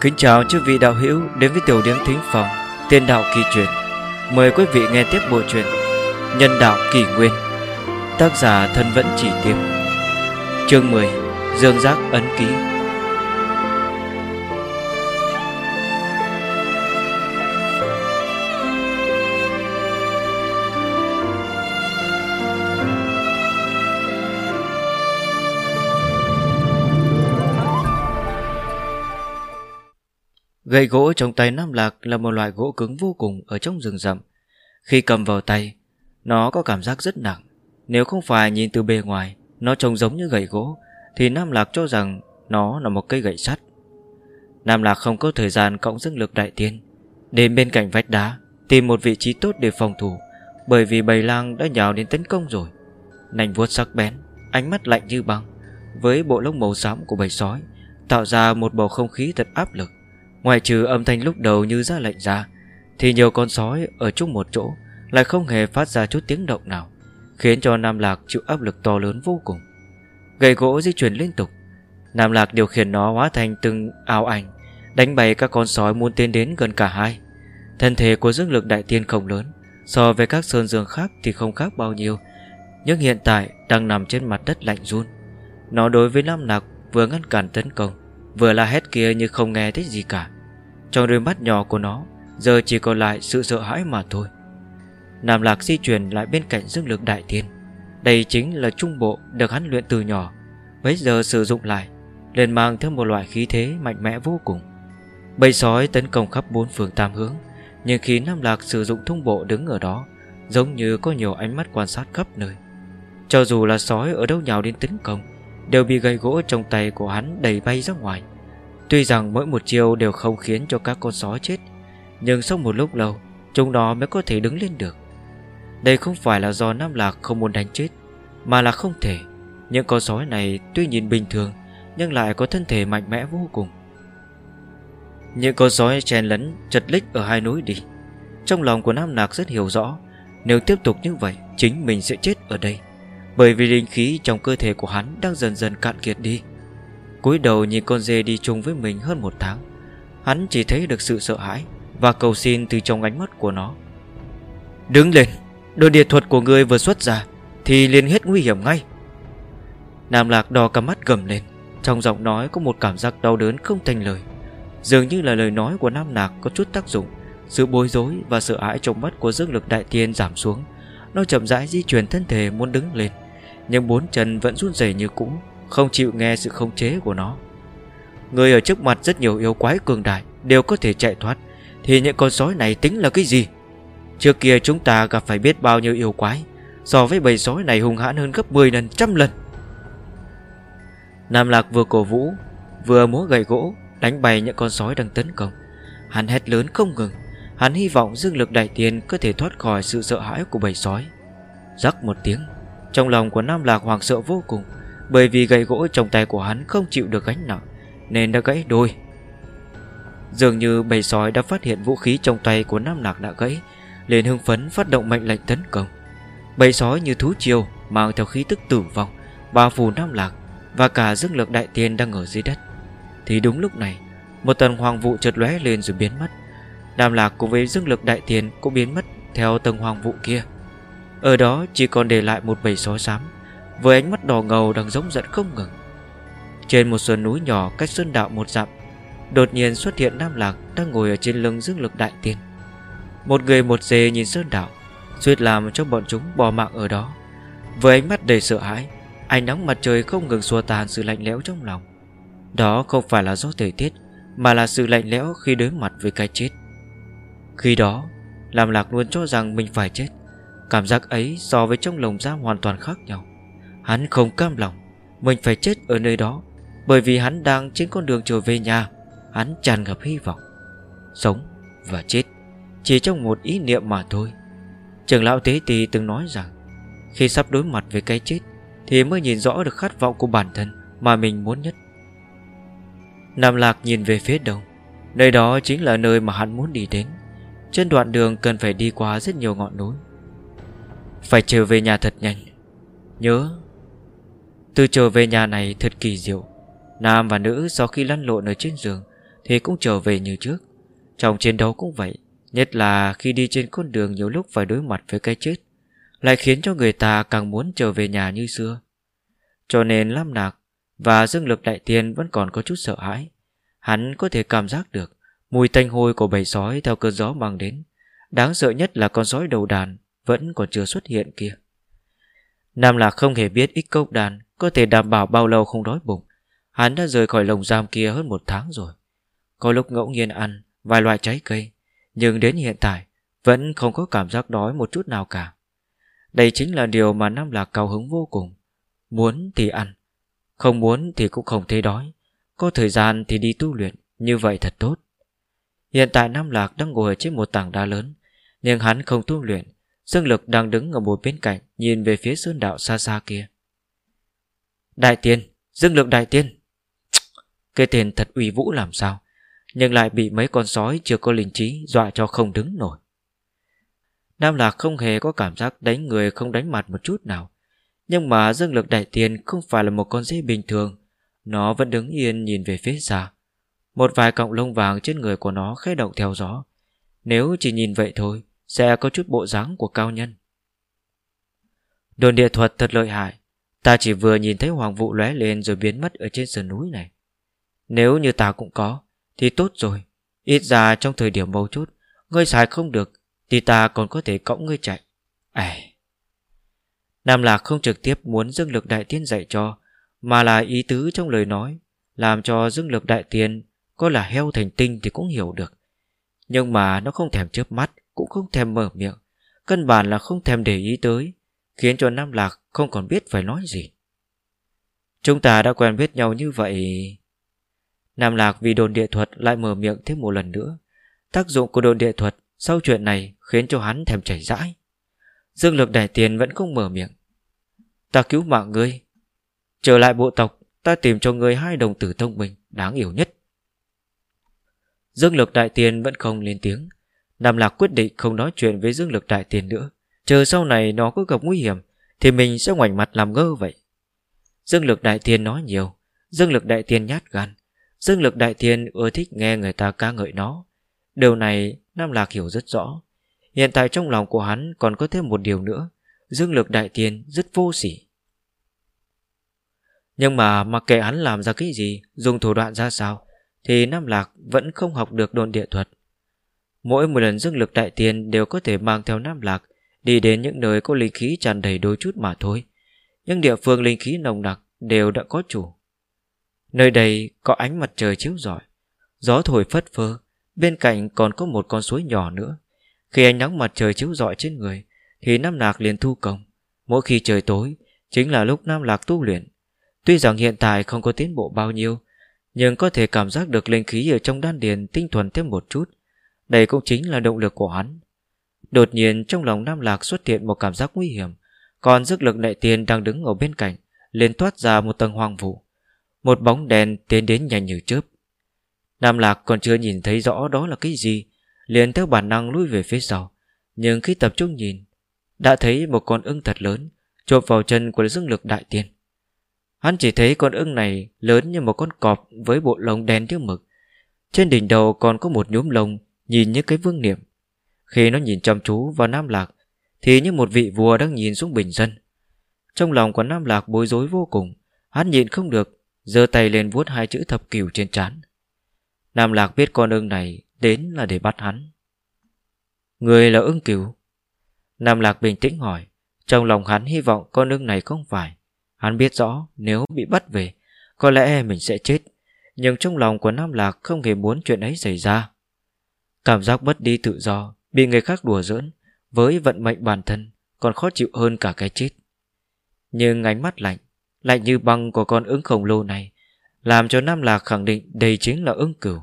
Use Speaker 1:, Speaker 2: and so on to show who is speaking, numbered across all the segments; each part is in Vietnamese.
Speaker 1: Kính chào chư vị đạo hữu đến với tiểu điểm thính phòng, Tiên đạo kỳ truyền. Mời quý vị nghe tiếp bộ truyện Nhân đạo kỳ nguyên. Tác giả thân vẫn chỉ tiêm Chương 10 Dương giác ấn ký. Gậy gỗ trong tay Nam Lạc là một loại gỗ cứng vô cùng ở trong rừng rậm. Khi cầm vào tay, nó có cảm giác rất nặng. Nếu không phải nhìn từ bề ngoài, nó trông giống như gậy gỗ, thì Nam Lạc cho rằng nó là một cây gậy sắt. Nam Lạc không có thời gian cộng sức lực đại tiên. Đến bên cạnh vách đá, tìm một vị trí tốt để phòng thủ, bởi vì bầy lang đã nhào đến tấn công rồi. Nành vuốt sắc bén, ánh mắt lạnh như băng, với bộ lông màu xám của bầy sói, tạo ra một bầu không khí thật áp lực. Ngoài trừ âm thanh lúc đầu như ra lệnh ra, Thì nhiều con sói ở chung một chỗ Lại không hề phát ra chút tiếng động nào, Khiến cho Nam Lạc chịu áp lực to lớn vô cùng. Gậy gỗ di chuyển liên tục. Nam Lạc điều khiển nó hóa thành từng ảo ảnh, Đánh bày các con sói muốn tiến đến gần cả hai. Thân thể của dương lực đại tiên không lớn, So với các sơn dương khác thì không khác bao nhiêu, Nhưng hiện tại đang nằm trên mặt đất lạnh run. Nó đối với Nam Lạc vừa ngăn cản tấn công, Vừa la hét kia như không nghe thấy gì cả trong đôi mắt nhỏ của nó, Giờ chỉ còn lại sự sợ hãi mà thôi. Nam Lạc di chuyển lại bên cạnh dương lực đại thiên. Đây chính là trung bộ được hắn luyện từ nhỏ Bây giờ sử dụng lại, liền mang theo một loại khí thế mạnh mẽ vô cùng. Bầy sói tấn công khắp bốn phương tam hướng, Nhưng khi Nam Lạc sử dụng trung bộ đứng ở đó, Giống như có nhiều ánh mắt quan sát khắp nơi. Cho dù là sói ở đâu nhào đến tấn công, Đều bị gây gỗ trong tay của hắn đẩy bay ra ngoài. Tuy rằng mỗi một chiêu đều không khiến cho các con sói chết, Nhưng sau một lúc lâu, Chúng nó mới có thể đứng lên được. Đây không phải là do Nam Lạc không muốn đánh chết, Mà là không thể. Những con sói này tuy nhìn bình thường, Nhưng lại có thân thể mạnh mẽ vô cùng. Những con sói chen lấn, Chật lích ở hai núi đi. Trong lòng của Nam Lạc rất hiểu rõ, Nếu tiếp tục như vậy, Chính mình sẽ chết ở đây. Bởi vì linh khí trong cơ thể của hắn Đang dần dần cạn kiệt đi cúi đầu nhìn con dê đi chung với mình hơn một tháng. Hắn chỉ thấy được sự sợ hãi Và cầu xin từ trong ánh mắt của nó. Đứng lên, Đồ địa thuật của người vừa xuất ra Thì liền hết nguy hiểm ngay. Nam Lạc đo cả mắt gầm lên, Trong giọng nói có một cảm giác đau đớn không thành lời. Dường như là lời nói của Nam Lạc có chút tác dụng, Sự bối rối và sợ hãi trong mắt của dương lực đại tiên giảm xuống. Nó chậm rãi di chuyển thân thể muốn đứng lên, Nhưng bốn chân vẫn run rẩy như cũ không chịu nghe sự khống chế của nó. Người ở trước mặt rất nhiều yêu quái cường đại Đều có thể chạy thoát, Thì những con sói này tính là cái gì? Trước kia chúng ta gặp phải biết bao nhiêu yêu quái, So với bầy sói này hung hãn hơn gấp 10 lần, trăm lần. Nam Lạc vừa cổ vũ, Vừa múa gậy gỗ, Đánh bay những con sói đang tấn công. Hắn hét lớn không ngừng, Hắn hy vọng dương lực đại tiên có thể thoát khỏi sự sợ hãi của bầy sói. Rắc một tiếng, Trong lòng của Nam Lạc hoàng sợ vô cùng bởi vì gậy gỗ trong tay của hắn không chịu được gánh nặng, Nên đã gãy đôi. Dường như bầy sói đã phát hiện vũ khí trong tay của Nam Lạc đã gãy, liền hưng phấn phát động mệnh lệnh tấn công. Bầy sói như thú chiều Mang theo khí tức tử vong, Bao phủ Nam Lạc, Và cả dương lực đại tiên đang ở dưới đất. Thì đúng lúc này, Một tầng hoàng vụ chợt lóe lên rồi biến mất. Nam Lạc cùng với dương lực đại tiên Cũng biến mất theo tầng hoàng vụ kia. Ở đó chỉ còn để lại một bầy sói xám với ánh mắt đỏ ngầu đang giống giận không ngừng. Trên một sườn núi nhỏ cách sơn đạo một dặm, Đột nhiên xuất hiện Nam Lạc Đang ngồi ở trên lưng dương lực đại tiên. Một người một dê nhìn sơn đạo, Suýt làm cho bọn chúng bỏ mạng ở đó. Với ánh mắt đầy sợ hãi, Ánh nắng mặt trời không ngừng xua tan sự lạnh lẽo trong lòng. Đó không phải là do thời tiết, Mà là sự lạnh lẽo khi đối mặt với cái chết. Khi đó Làm lạc luôn cho rằng mình phải chết. Cảm giác ấy so với trong lồng giam hoàn toàn khác nhau. Hắn không cam lòng, Mình phải chết ở nơi đó, Bởi vì hắn đang trên con đường trở về nhà. Hắn tràn ngập hy vọng, Sống và chết, Chỉ trong một ý niệm mà thôi. Trường lão Tế Tì từng nói rằng, Khi sắp đối mặt với cái chết, Thì mới nhìn rõ được khát vọng của bản thân Mà mình muốn nhất. Nam Lạc nhìn về phía đông, Nơi đó chính là nơi mà hắn muốn đi đến. Trên đoạn đường cần phải đi qua rất nhiều ngọn núi. Phải trở về nhà thật nhanh. Nhớ từ trở về nhà này thật kỳ diệu. Nam và nữ sau khi lăn lộn ở trên giường Thì cũng trở về như trước. Trong chiến đấu cũng vậy, Nhất là khi đi trên con đường nhiều lúc phải đối mặt với cái chết, Lại khiến cho người ta càng muốn trở về nhà như xưa. Cho nên Lam Nạc Và Dương Lực Đại Tiên vẫn còn có chút sợ hãi. Hắn có thể cảm giác được Mùi tanh hôi của bầy sói theo cơn gió mang đến. Đáng sợ nhất là con sói đầu đàn Vẫn còn chưa xuất hiện kia. Nam Lạc không hề biết ít cốc đàn có thể đảm bảo bao lâu không đói bụng. Hắn đã rời khỏi lồng giam kia hơn một tháng rồi. Có lúc ngẫu nhiên ăn Vài loại trái cây, Nhưng đến hiện tại Vẫn không có cảm giác đói một chút nào cả. Đây chính là điều mà Nam Lạc cao hứng vô cùng. Muốn thì ăn, Không muốn thì cũng không thấy đói. Có thời gian thì đi tu luyện, Như vậy thật tốt. Hiện tại Nam Lạc đang ngồi trên một tảng đá lớn, Nhưng hắn không tu luyện. Dương Lực đang đứng ở một bên cạnh, Nhìn về phía sơn đạo xa xa kia. Đại tiên, Dương Lực đại tiên. Cái tên thật uy vũ làm sao? Nhưng lại bị mấy con sói chưa có linh trí Dọa cho không đứng nổi. Nam Lạc không hề có cảm giác đánh người không đánh mặt một chút nào. Nhưng mà Dương Lực đại tiên Không phải là một con dê bình thường. Nó vẫn đứng yên nhìn về phía xa. Một vài cọng lông vàng trên người của nó khẽ động theo gió. Nếu chỉ nhìn vậy thôi, Sẽ có chút bộ dáng của cao nhân. Đồn địa thuật thật lợi hại. Ta chỉ vừa nhìn thấy hoàng vụ lóe lên Rồi biến mất ở trên sườn núi này. Nếu như ta cũng có, Thì tốt rồi. Ít ra trong thời điểm mâu chút Ngươi xài không được, Thì ta còn có thể cõng ngươi chạy. À Nam Lạc không trực tiếp muốn dương lực đại tiên dạy cho, Mà là ý tứ trong lời nói, Làm cho dương lực đại tiên có là heo thành tinh thì cũng hiểu được. Nhưng mà nó không thèm chớp mắt, Cũng không thèm mở miệng, Căn bản là không thèm để ý tới. Khiến cho Nam Lạc không còn biết phải nói gì. Chúng ta đã quen biết nhau như vậy. Nam Lạc vì đồn địa thuật lại mở miệng thêm một lần nữa. Tác dụng của đồn địa thuật Sau chuyện này khiến cho hắn thèm chảy rãi. Dương lực đại tiền vẫn không mở miệng. Ta cứu mạng ngươi. Trở lại bộ tộc, Ta tìm cho ngươi hai đồng tử thông minh, Đáng yêu nhất. Dương lực đại tiền vẫn không lên tiếng. Nam Lạc quyết định không nói chuyện với dương lực đại tiền nữa. Chờ sau này nó có gặp nguy hiểm, Thì mình sẽ ngoảnh mặt làm ngơ vậy. Dương lực đại tiền nói nhiều. Dương lực đại tiền nhát gan. Dương lực đại tiền ưa thích nghe người ta ca ngợi nó. Điều này Nam Lạc hiểu rất rõ. Hiện tại trong lòng của hắn còn có thêm một điều nữa. Dương lực đại tiền rất vô sỉ. Nhưng mà mặc kệ hắn làm ra cái gì, Dùng thủ đoạn ra sao, thì Nam Lạc vẫn không học được đồn địa thuật. Mỗi một lần dương lực đại tiền đều có thể mang theo Nam Lạc đi đến những nơi có linh khí tràn đầy đôi chút mà thôi. Nhưng địa phương linh khí nồng nặc đều đã có chủ. Nơi đây có ánh mặt trời chiếu rọi, gió thổi phất phơ, bên cạnh còn có một con suối nhỏ nữa. Khi ánh nắng mặt trời chiếu rọi trên người, thì Nam Lạc liền thu công. Mỗi khi trời tối, chính là lúc Nam Lạc tu luyện. Tuy rằng hiện tại không có tiến bộ bao nhiêu, nhưng có thể cảm giác được linh khí ở trong đan điền tinh thuần thêm một chút. Đây cũng chính là động lực của hắn. Đột nhiên trong lòng Nam Lạc xuất hiện một cảm giác nguy hiểm, còn dứt lực đại tiền đang đứng ở bên cạnh, liền thoát ra một tầng hoang vụ. Một bóng đèn tiến đến nhanh như chớp. Nam Lạc còn chưa nhìn thấy rõ đó là cái gì, liền theo bản năng lui về phía sau. Nhưng khi tập trung nhìn, đã thấy một con ưng thật lớn chộp vào chân của dương lực đại tiên. Hắn chỉ thấy con ưng này lớn như một con cọp với bộ lông đen như mực. Trên đỉnh đầu còn có một nhúm lông nhìn như cái vương niệm. Khi nó nhìn chăm chú vào Nam Lạc thì như một vị vua đang nhìn xuống bình dân. Trong lòng của Nam Lạc bối rối vô cùng, hắn nhịn không được, giơ tay lên vuốt hai chữ thập cửu trên trán. Nam Lạc biết con ưng này đến là để bắt hắn. Người là ưng cửu. Nam Lạc bình tĩnh hỏi, trong lòng hắn hy vọng con ưng này không phải. Hắn biết rõ nếu bị bắt về Có lẽ mình sẽ chết Nhưng trong lòng của Nam Lạc không hề muốn chuyện ấy xảy ra Cảm giác mất đi tự do Bị người khác đùa giỡn Với vận mệnh bản thân Còn khó chịu hơn cả cái chết. Nhưng ánh mắt lạnh Lạnh như băng của con ứng khổng lồ này Làm cho Nam Lạc khẳng định đây chính là ứng cửu.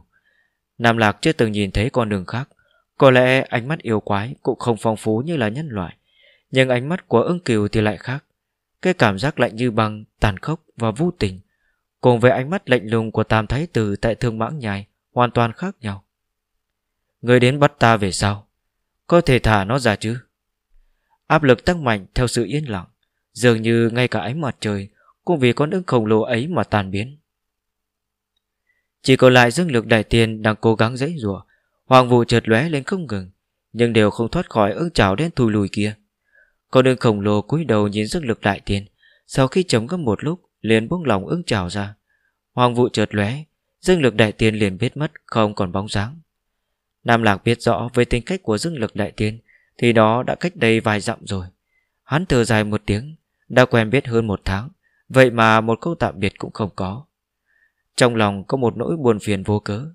Speaker 1: Nam Lạc chưa từng nhìn thấy con đường khác Có lẽ ánh mắt yêu quái Cũng không phong phú như là nhân loại Nhưng ánh mắt của ưng cửu thì lại khác. Cái cảm giác lạnh như băng, tàn khốc và vô tình Cùng với ánh mắt lạnh lùng của Tam Thái Tử tại Thương Mãng nhài Hoàn toàn khác nhau. Người đến bắt ta về sau có thể thả nó ra chứ? Áp lực tăng mạnh theo sự yên lặng. Dường như ngay cả ánh mặt trời Cũng vì con ưng khổng lồ ấy mà tàn biến. Chỉ còn lại dương lực đại tiên đang cố gắng dãy rủa. Hoàng vụ chợt lóe lên không ngừng, Nhưng đều không thoát khỏi ưng chảo đen thùi lùi kia. Con ưng khổng lồ cúi đầu nhìn dương lực đại tiên. Sau khi chống gấp một lúc, liền buông lòng ưng chảo ra. Hoàng vụ chợt lóe, Dương lực đại tiên liền biết mất, Không còn bóng dáng. Nam Lạc biết rõ về tính cách của dương lực đại tiên, Thì đó đã cách đây vài dặm rồi. Hắn thở dài một tiếng, Đã quen biết hơn một tháng, Vậy mà một câu tạm biệt cũng không có. Trong lòng có một nỗi buồn phiền vô cớ.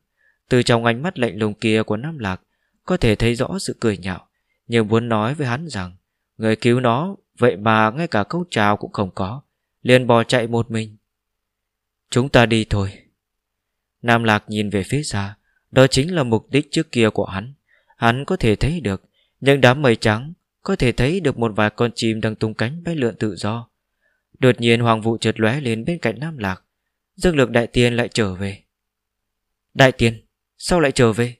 Speaker 1: Từ trong ánh mắt lạnh lùng kia của Nam Lạc, Có thể thấy rõ sự cười nhạo, Nhưng muốn nói với hắn rằng, Người cứu nó, Vậy mà ngay cả câu chào cũng không có, liền bò chạy một mình. Chúng ta đi thôi. Nam Lạc nhìn về phía xa đó chính là mục đích trước kia của hắn. Hắn có thể thấy được, Những đám mây trắng Có thể thấy được một vài con chim đang tung cánh bay lượn tự do. Đột nhiên hoàng vụ trượt lóe lên bên cạnh Nam Lạc. Dương lực đại tiên lại trở về. Đại tiên, Sao lại trở về?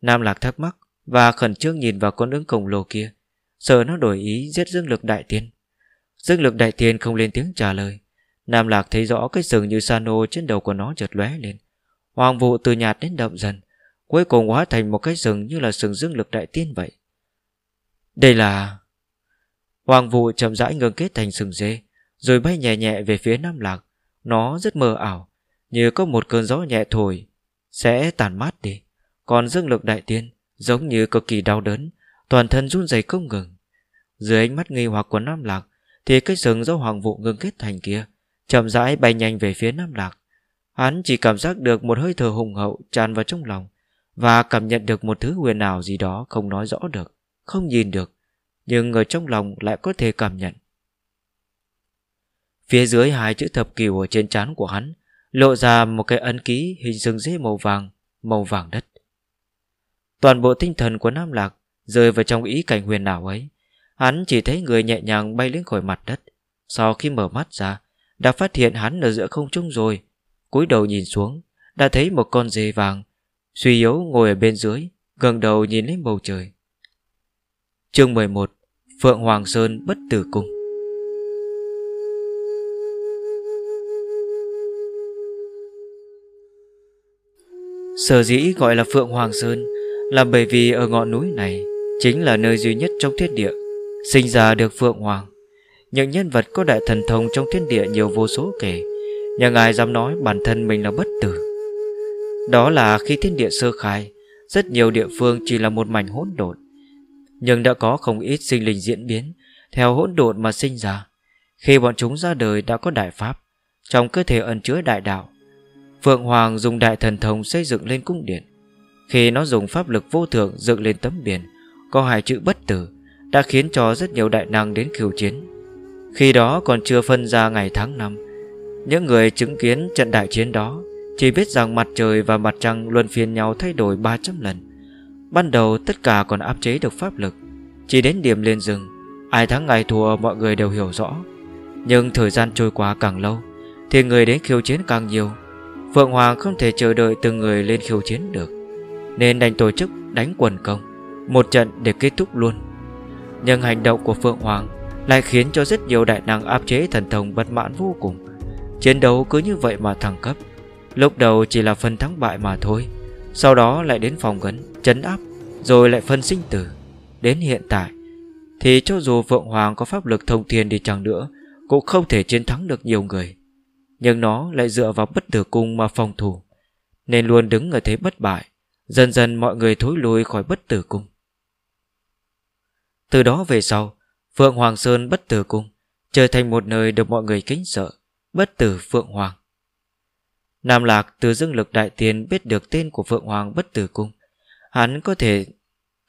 Speaker 1: Nam Lạc thắc mắc Và khẩn trương nhìn vào con ứng khổng lồ kia. Sợ nó đổi ý giết dương lực đại tiên. Dương lực đại tiên không lên tiếng trả lời. Nam Lạc thấy rõ cái sừng như Sano trên đầu của nó chợt lóe lên. Hoàng vụ từ nhạt đến đậm dần Cuối cùng hóa thành một cái sừng như là sừng dương lực đại tiên vậy Đây là Hoàng vụ chậm rãi ngừng kết thành sừng dê rồi bay nhẹ nhẹ về phía Nam Lạc. Nó rất mờ ảo, như có một cơn gió nhẹ thổi, sẽ tàn mát đi. Còn dương lực đại tiên, giống như cực kỳ đau đớn, toàn thân run rẩy không ngừng. Dưới ánh mắt nghi hoặc của Nam Lạc, thì cái sừng do hoàng vụ ngừng kết thành kia, chậm rãi bay nhanh về phía Nam Lạc. Hắn chỉ cảm giác được một hơi thở hùng hậu tràn vào trong lòng, và cảm nhận được một thứ huyền ảo gì đó không nói rõ được, không nhìn được, nhưng ở trong lòng lại có thể cảm nhận. Phía dưới hai chữ thập cửu ở trên trán của hắn lộ ra một cái ấn ký hình rừng dê màu vàng, màu vàng đất. Toàn bộ tinh thần của Nam Lạc rơi vào trong ý cảnh huyền ảo ấy. Hắn chỉ thấy người nhẹ nhàng bay lên khỏi mặt đất. Sau khi mở mắt ra, đã phát hiện hắn ở giữa không trung rồi cúi đầu nhìn xuống, đã thấy một con dê vàng, suy yếu ngồi ở bên dưới, gần đầu nhìn lên bầu trời. Chương 11 Phượng Hoàng Sơn Bất Tử Cung Sở dĩ gọi là Phượng Hoàng Sơn Là bởi vì ở ngọn núi này Chính là nơi duy nhất trong thiên địa Sinh ra được Phượng Hoàng Những nhân vật có đại thần thông trong thiên địa nhiều vô số kể nhưng ai dám nói bản thân mình là bất tử. Đó là khi thiên địa sơ khai, Rất nhiều địa phương chỉ là một mảnh hỗn độn. Nhưng đã có không ít sinh linh diễn biến, Theo hỗn độn mà sinh ra. Khi bọn chúng ra đời đã có đại pháp, Trong cơ thể ẩn chứa đại đạo. Phượng Hoàng dùng đại thần thông xây dựng lên cung điện. Khi nó dùng pháp lực vô thượng dựng lên tấm biển, Có hai chữ bất tử, Đã khiến cho rất nhiều đại năng đến khiêu chiến. Khi đó còn chưa phân ra ngày tháng năm những người chứng kiến trận đại chiến đó Chỉ biết rằng mặt trời và mặt trăng luân phiên nhau thay đổi 300 lần. Ban đầu tất cả còn áp chế được pháp lực. Chỉ đến điểm lên rừng, Ai thắng ai thua mọi người đều hiểu rõ. Nhưng thời gian trôi qua càng lâu, Thì người đến khiêu chiến càng nhiều. Phượng Hoàng không thể chờ đợi từng người lên khiêu chiến được. Nên đành tổ chức đánh quần công, Một trận để kết thúc luôn. Nhưng hành động của Phượng Hoàng Lại khiến cho rất nhiều đại năng áp chế thần thông bất mãn vô cùng. Chiến đấu cứ như vậy mà thăng cấp. Lúc đầu chỉ là phân thắng bại mà thôi Sau đó lại đến phòng gấn, Chấn áp Rồi lại phân sinh tử. Đến hiện tại Thì cho dù Phượng Hoàng có pháp lực thông thiên đi chăng nữa Cũng không thể chiến thắng được nhiều người. Nhưng nó lại dựa vào bất tử cung mà phòng thủ Nên luôn đứng ở thế bất bại Dần dần mọi người thối lui khỏi bất tử cung. Từ đó về sau Phượng Hoàng Sơn bất tử cung Trở thành một nơi được mọi người kính sợ. Bất tử Phượng Hoàng Nam Lạc từ dương lực đại tiên biết được tên của Phượng Hoàng bất tử cung Hắn có thể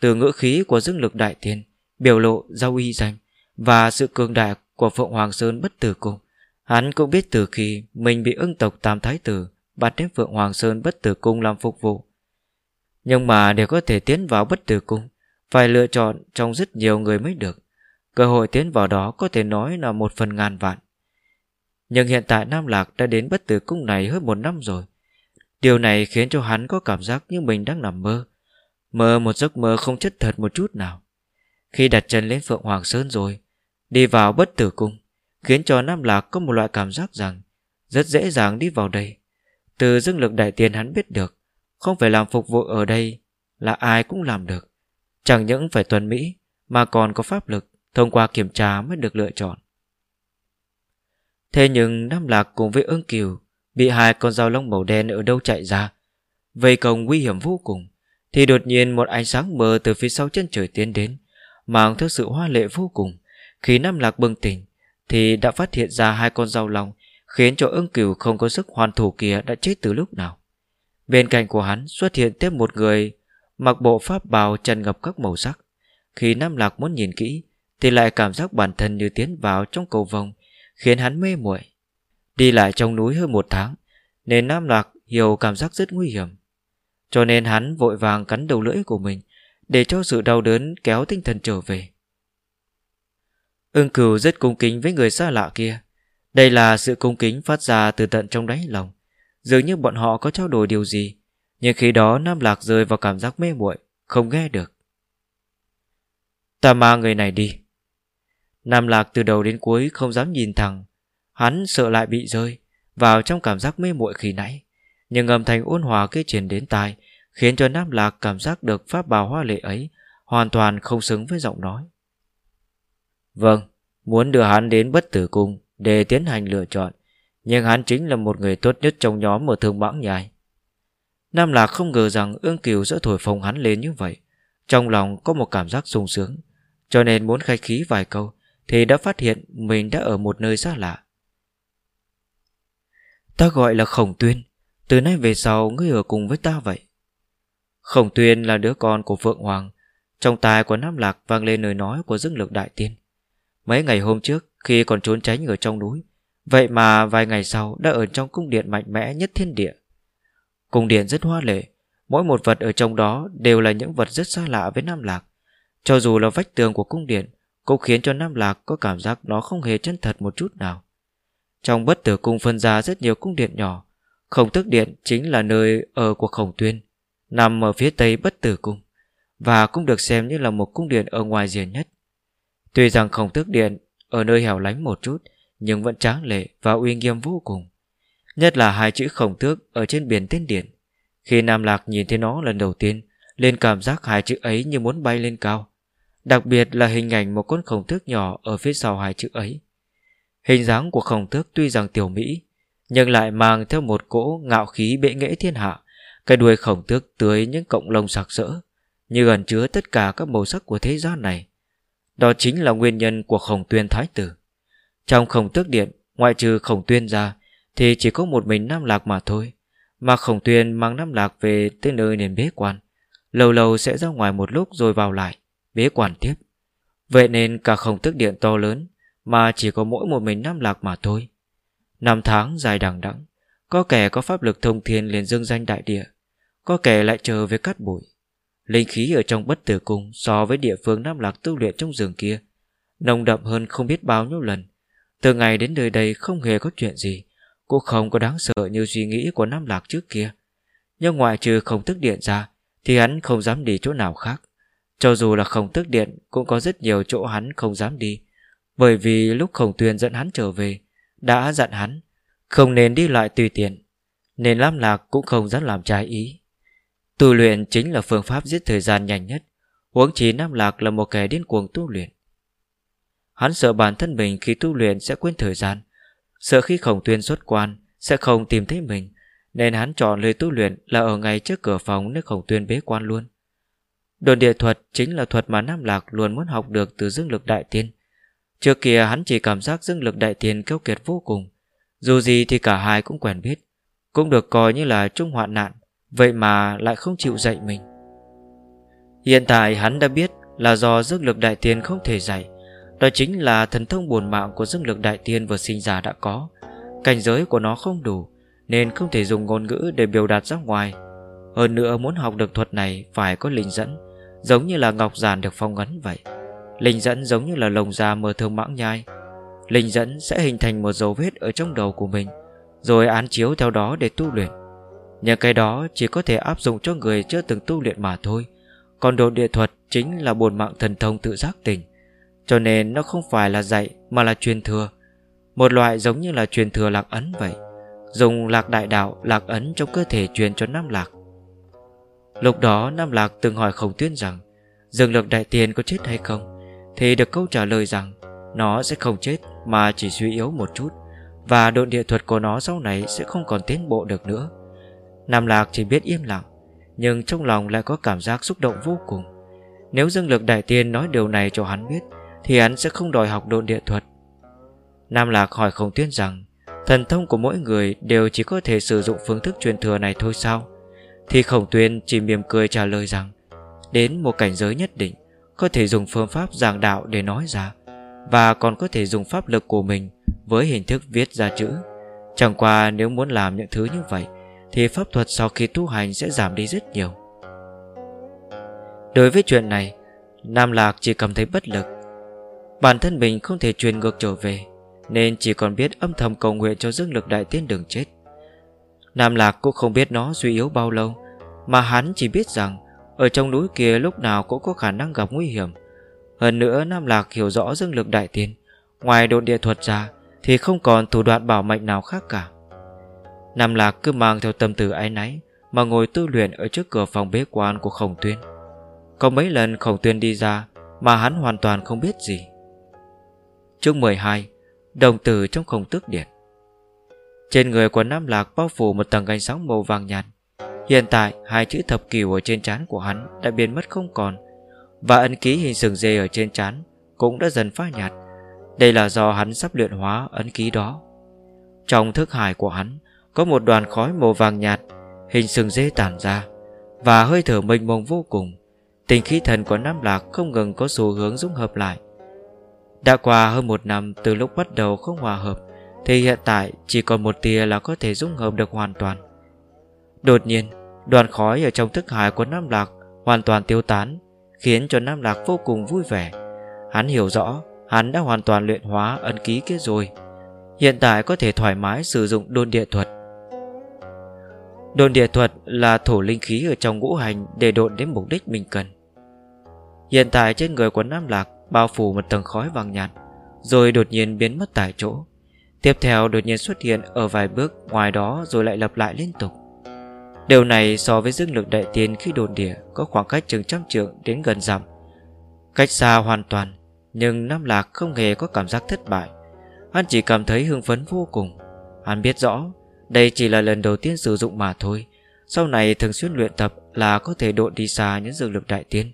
Speaker 1: từ ngữ khí của dương lực đại tiên Biểu lộ giao uy danh Và sự cường đại của Phượng Hoàng Sơn bất tử cung Hắn cũng biết từ khi mình bị ưng tộc Tam Thái Tử bắt đến Phượng Hoàng Sơn bất tử cung làm phục vụ. Nhưng mà để có thể tiến vào bất tử cung, phải lựa chọn trong rất nhiều người mới được. Cơ hội tiến vào đó có thể nói là một phần ngàn vạn. Nhưng hiện tại Nam Lạc đã đến bất tử cung này hơn một năm rồi. Điều này khiến cho hắn có cảm giác như mình đang nằm mơ. Mơ một giấc mơ không chất thật một chút nào. Khi đặt chân lên Phượng Hoàng Sơn rồi, đi vào bất tử cung, khiến cho Nam Lạc có một loại cảm giác rằng rất dễ dàng đi vào đây. Từ dương lực đại tiên hắn biết được Không phải làm phục vụ ở đây Là ai cũng làm được Chẳng những phải tuân Mỹ Mà còn có pháp lực Thông qua kiểm tra mới được lựa chọn Thế nhưng Nam Lạc cùng với ương kiều Bị hai con dao lông màu đen ở đâu chạy ra. Vây công nguy hiểm vô cùng, Thì đột nhiên một ánh sáng mờ từ phía sau chân trời tiến đến, Mang theo sự hoa lệ vô cùng. Khi Nam Lạc bừng tỉnh, Thì đã phát hiện ra hai con dao lông Khiến cho ưng cửu không có sức hoàn thủ kia đã chết từ lúc nào. Bên cạnh của hắn xuất hiện tiếp một người Mặc bộ pháp bào trần ngập các màu sắc. Khi Nam Lạc muốn nhìn kỹ, Thì lại cảm giác bản thân như tiến vào trong cầu vòng Khiến hắn mê muội. Đi lại trong núi hơn một tháng, Nên Nam Lạc hiểu cảm giác rất nguy hiểm. Cho nên hắn vội vàng cắn đầu lưỡi của mình Để cho sự đau đớn kéo tinh thần trở về. Ưng cửu rất cung kính với người xa lạ kia. Đây là sự cung kính phát ra từ tận trong đáy lòng. Dường như bọn họ có trao đổi điều gì, Nhưng khi đó Nam Lạc rơi vào cảm giác mê muội, Không nghe được. Ta mang người này đi. Nam Lạc từ đầu đến cuối không dám nhìn thẳng. Hắn sợ lại bị rơi, Vào trong cảm giác mê muội khi nãy. Nhưng âm thanh ôn hòa kia truyền đến tai, Khiến cho Nam Lạc cảm giác được pháp bào hoa lệ ấy Hoàn toàn không xứng với giọng nói. Vâng Muốn đưa hắn đến bất tử cung Để tiến hành lựa chọn, Nhưng hắn chính là một người tốt nhất trong nhóm Ở thương mãng nhai. Nam Lạc không ngờ rằng ương kiều sẽ thổi phồng hắn lên như vậy. Trong lòng có một cảm giác sung sướng, Cho nên muốn khai khí vài câu thì đã phát hiện mình đã ở một nơi xa lạ. Ta gọi là Khổng Tuyên, Từ nay về sau ngươi ở cùng với ta vậy? Khổng Tuyên là đứa con của Phượng Hoàng, Trong tai của Nam Lạc vang lên lời nói của dương lực đại tiên. Mấy ngày hôm trước, Khi còn trốn tránh ở trong núi, Vậy mà vài ngày sau đã ở trong cung điện mạnh mẽ nhất thiên địa. Cung điện rất hoa lệ, Mỗi một vật ở trong đó Đều là những vật rất xa lạ với Nam Lạc, Cho dù là vách tường của cung điện cũng khiến cho Nam Lạc có cảm giác Nó không hề chân thật một chút nào Trong bất tử cung phân ra rất nhiều cung điện nhỏ Khổng tức điện chính là nơi ở của khổng tuyên Nằm ở phía tây bất tử cung Và cũng được xem như là một cung điện ở ngoài rìa nhất Tuy rằng khổng tước điện ở nơi hẻo lánh một chút nhưng vẫn tráng lệ và uy nghiêm vô cùng. Nhất là hai chữ khổng tước ở trên biển tên điện. Khi Nam Lạc nhìn thấy nó lần đầu tiên, lên cảm giác hai chữ ấy như muốn bay lên cao. Đặc biệt là hình ảnh một con khổng tước nhỏ ở phía sau hai chữ ấy. Hình dáng của khổng tước tuy rằng tiểu mỹ, nhưng lại mang theo một cỗ ngạo khí bệ nghệ thiên hạ. Cái đuôi khổng tước tưới những cộng lông sạc sỡ, như gần chứa tất cả các màu sắc của thế gian này. Đó chính là nguyên nhân của khổng tuyên thái tử Trong khổng tước điện Ngoại trừ khổng tuyên ra Thì chỉ có một mình Nam Lạc mà thôi Mà khổng tuyên mang Nam Lạc về tới nơi nền bế quan Lâu lâu sẽ ra ngoài một lúc rồi vào lại Bế quan tiếp. Vậy nên cả không thức điện to lớn Mà chỉ có mỗi một mình Nam Lạc mà thôi. Năm tháng dài đằng đẵng, Có kẻ có pháp lực thông thiên liền dương danh đại địa, Có kẻ lại chờ với cát bụi. Linh khí ở trong bất tử cung so với địa phương Nam Lạc tu luyện trong rừng kia, Nồng đậm hơn không biết bao nhiêu lần. Từ ngày đến nơi đây không hề có chuyện gì, Cũng không có đáng sợ như suy nghĩ của Nam Lạc trước kia. Nhưng ngoại trừ không tức điện ra, Thì hắn không dám đi chỗ nào khác. Cho dù là khổng tức điện, Cũng có rất nhiều chỗ hắn không dám đi. Bởi vì lúc khổng tuyên dẫn hắn trở về, Đã dặn hắn Không nên đi lại tùy tiện, Nên Lam Lạc cũng không dám làm trái ý. Tu luyện chính là phương pháp giết thời gian nhanh nhất, Huống chí Nam Lạc là một kẻ điên cuồng tu luyện. Hắn sợ bản thân mình khi tu luyện sẽ quên thời gian, Sợ khi khổng tuyên xuất quan Sẽ không tìm thấy mình, Nên hắn chọn lời tu luyện là ở ngay trước cửa phòng Nơi khổng tuyên bế quan luôn. Đồn địa thuật chính là thuật mà Nam Lạc Luôn muốn học được từ dương lực đại tiên. Trước kia hắn chỉ cảm giác dương lực đại tiên kêu kiệt vô cùng. Dù gì thì cả hai cũng quen biết, Cũng được coi như là chung hoạn nạn, Vậy mà lại không chịu dạy mình. Hiện tại hắn đã biết Là do dương lực đại tiên không thể dạy, Đó chính là thần thông buồn mạng Của dương lực đại tiên vừa sinh ra đã có. Cảnh giới của nó không đủ, Nên không thể dùng ngôn ngữ để biểu đạt ra ngoài. Hơn nữa muốn học được thuật này Phải có linh dẫn. Giống như là ngọc giản được phong ấn vậy. Linh dẫn giống như là lồng da mờ thương mãng nhai. Linh dẫn sẽ hình thành một dấu vết Ở trong đầu của mình, Rồi án chiếu theo đó để tu luyện. Nhưng cái đó chỉ có thể áp dụng cho người chưa từng tu luyện mà thôi. Còn đồ địa thuật chính là bồn mạng thần thông tự giác tỉnh Cho nên nó không phải là dạy, mà là truyền thừa. Một loại giống như là truyền thừa lạc ấn vậy. Dùng lạc đại đạo, lạc ấn trong cơ thể truyền cho Nam Lạc. Lúc đó Nam Lạc từng hỏi Khổng Tuyên rằng Dương lực đại tiền có chết hay không? Thì được câu trả lời rằng, Nó sẽ không chết, mà chỉ suy yếu một chút, Và độ địa thuật của nó sau này Sẽ không còn tiến bộ được nữa. Nam Lạc chỉ biết im lặng, Nhưng trong lòng lại có cảm giác xúc động vô cùng. Nếu dương lực đại tiên nói điều này cho hắn biết, Thì hắn sẽ không đòi học độn địa thuật. Nam Lạc hỏi Khổng Tuyên rằng, Thần thông của mỗi người đều chỉ có thể sử dụng phương thức truyền thừa này thôi sao? Thì Khổng Tuyên chỉ mỉm cười trả lời rằng, Đến một cảnh giới nhất định, Có thể dùng phương pháp giảng đạo để nói ra, Và còn có thể dùng pháp lực của mình Với hình thức viết ra chữ. Chẳng qua nếu muốn làm những thứ như vậy, Thì pháp thuật sau khi tu hành sẽ giảm đi rất nhiều. Đối với chuyện này, Nam Lạc chỉ cảm thấy bất lực. Bản thân mình không thể truyền ngược trở về, Nên chỉ còn biết âm thầm cầu nguyện cho dương lực đại tiên đường chết. Nam Lạc cũng không biết nó suy yếu bao lâu, Mà hắn chỉ biết rằng ở trong núi kia lúc nào cũng có khả năng gặp nguy hiểm. Hơn nữa Nam Lạc hiểu rõ dương lực đại tiên, Ngoài độn địa thuật ra Thì không còn thủ đoạn bảo mệnh nào khác cả. Nam Lạc cứ mang theo tâm tư ái náy Mà ngồi tu luyện ở trước cửa phòng bế quan của Khổng Tuyên. Có mấy lần Khổng Tuyên đi ra Mà hắn hoàn toàn không biết gì. Chương 12 Đồng tử trong khổng tước điện. Trên người của Nam Lạc bao phủ một tầng ánh sáng màu vàng nhạt. Hiện tại, hai chữ thập cửu ở trên trán của hắn đã biến mất không còn, Và ấn ký hình sừng dê ở trên trán cũng đã dần phai nhạt. Đây là do hắn sắp luyện hóa ấn ký đó. Trong thức hải của hắn, có một đoàn khói màu vàng nhạt, Hình sừng dê tản ra, Và hơi thở mênh mông vô cùng. Tình khí thần của Nam Lạc không ngừng có xu hướng dung hợp lại. Đã qua hơn một năm từ lúc bắt đầu không hòa hợp thì hiện tại chỉ còn một tia là có thể dung hợp được hoàn toàn Đột nhiên Đoàn khói ở trong thức hải của Nam Lạc hoàn toàn tiêu tán, khiến cho Nam Lạc vô cùng vui vẻ. Hắn hiểu rõ, hắn đã hoàn toàn luyện hóa ấn ký kia rồi. Hiện tại có thể thoải mái sử dụng đôn địa thuật. Đồn địa thuật là thổ linh khí ở trong ngũ hành để độn đến mục đích mình cần. Hiện tại trên người của Nam Lạc bao phủ một tầng khói vàng nhạt, rồi đột nhiên biến mất tại chỗ. Tiếp theo đột nhiên xuất hiện ở vài bước ngoài đó rồi lại lặp lại liên tục. Điều này so với dương lực đại tiên khi đồn địa có khoảng cách chừng trăm trượng đến gần dặm. Cách xa hoàn toàn, nhưng Nam Lạc không hề có cảm giác thất bại. Hắn chỉ cảm thấy hưng phấn vô cùng. Hắn biết rõ, đây chỉ là lần đầu tiên sử dụng mà thôi. Sau này thường xuyên luyện tập là có thể độn đi xa những dương lực đại tiên.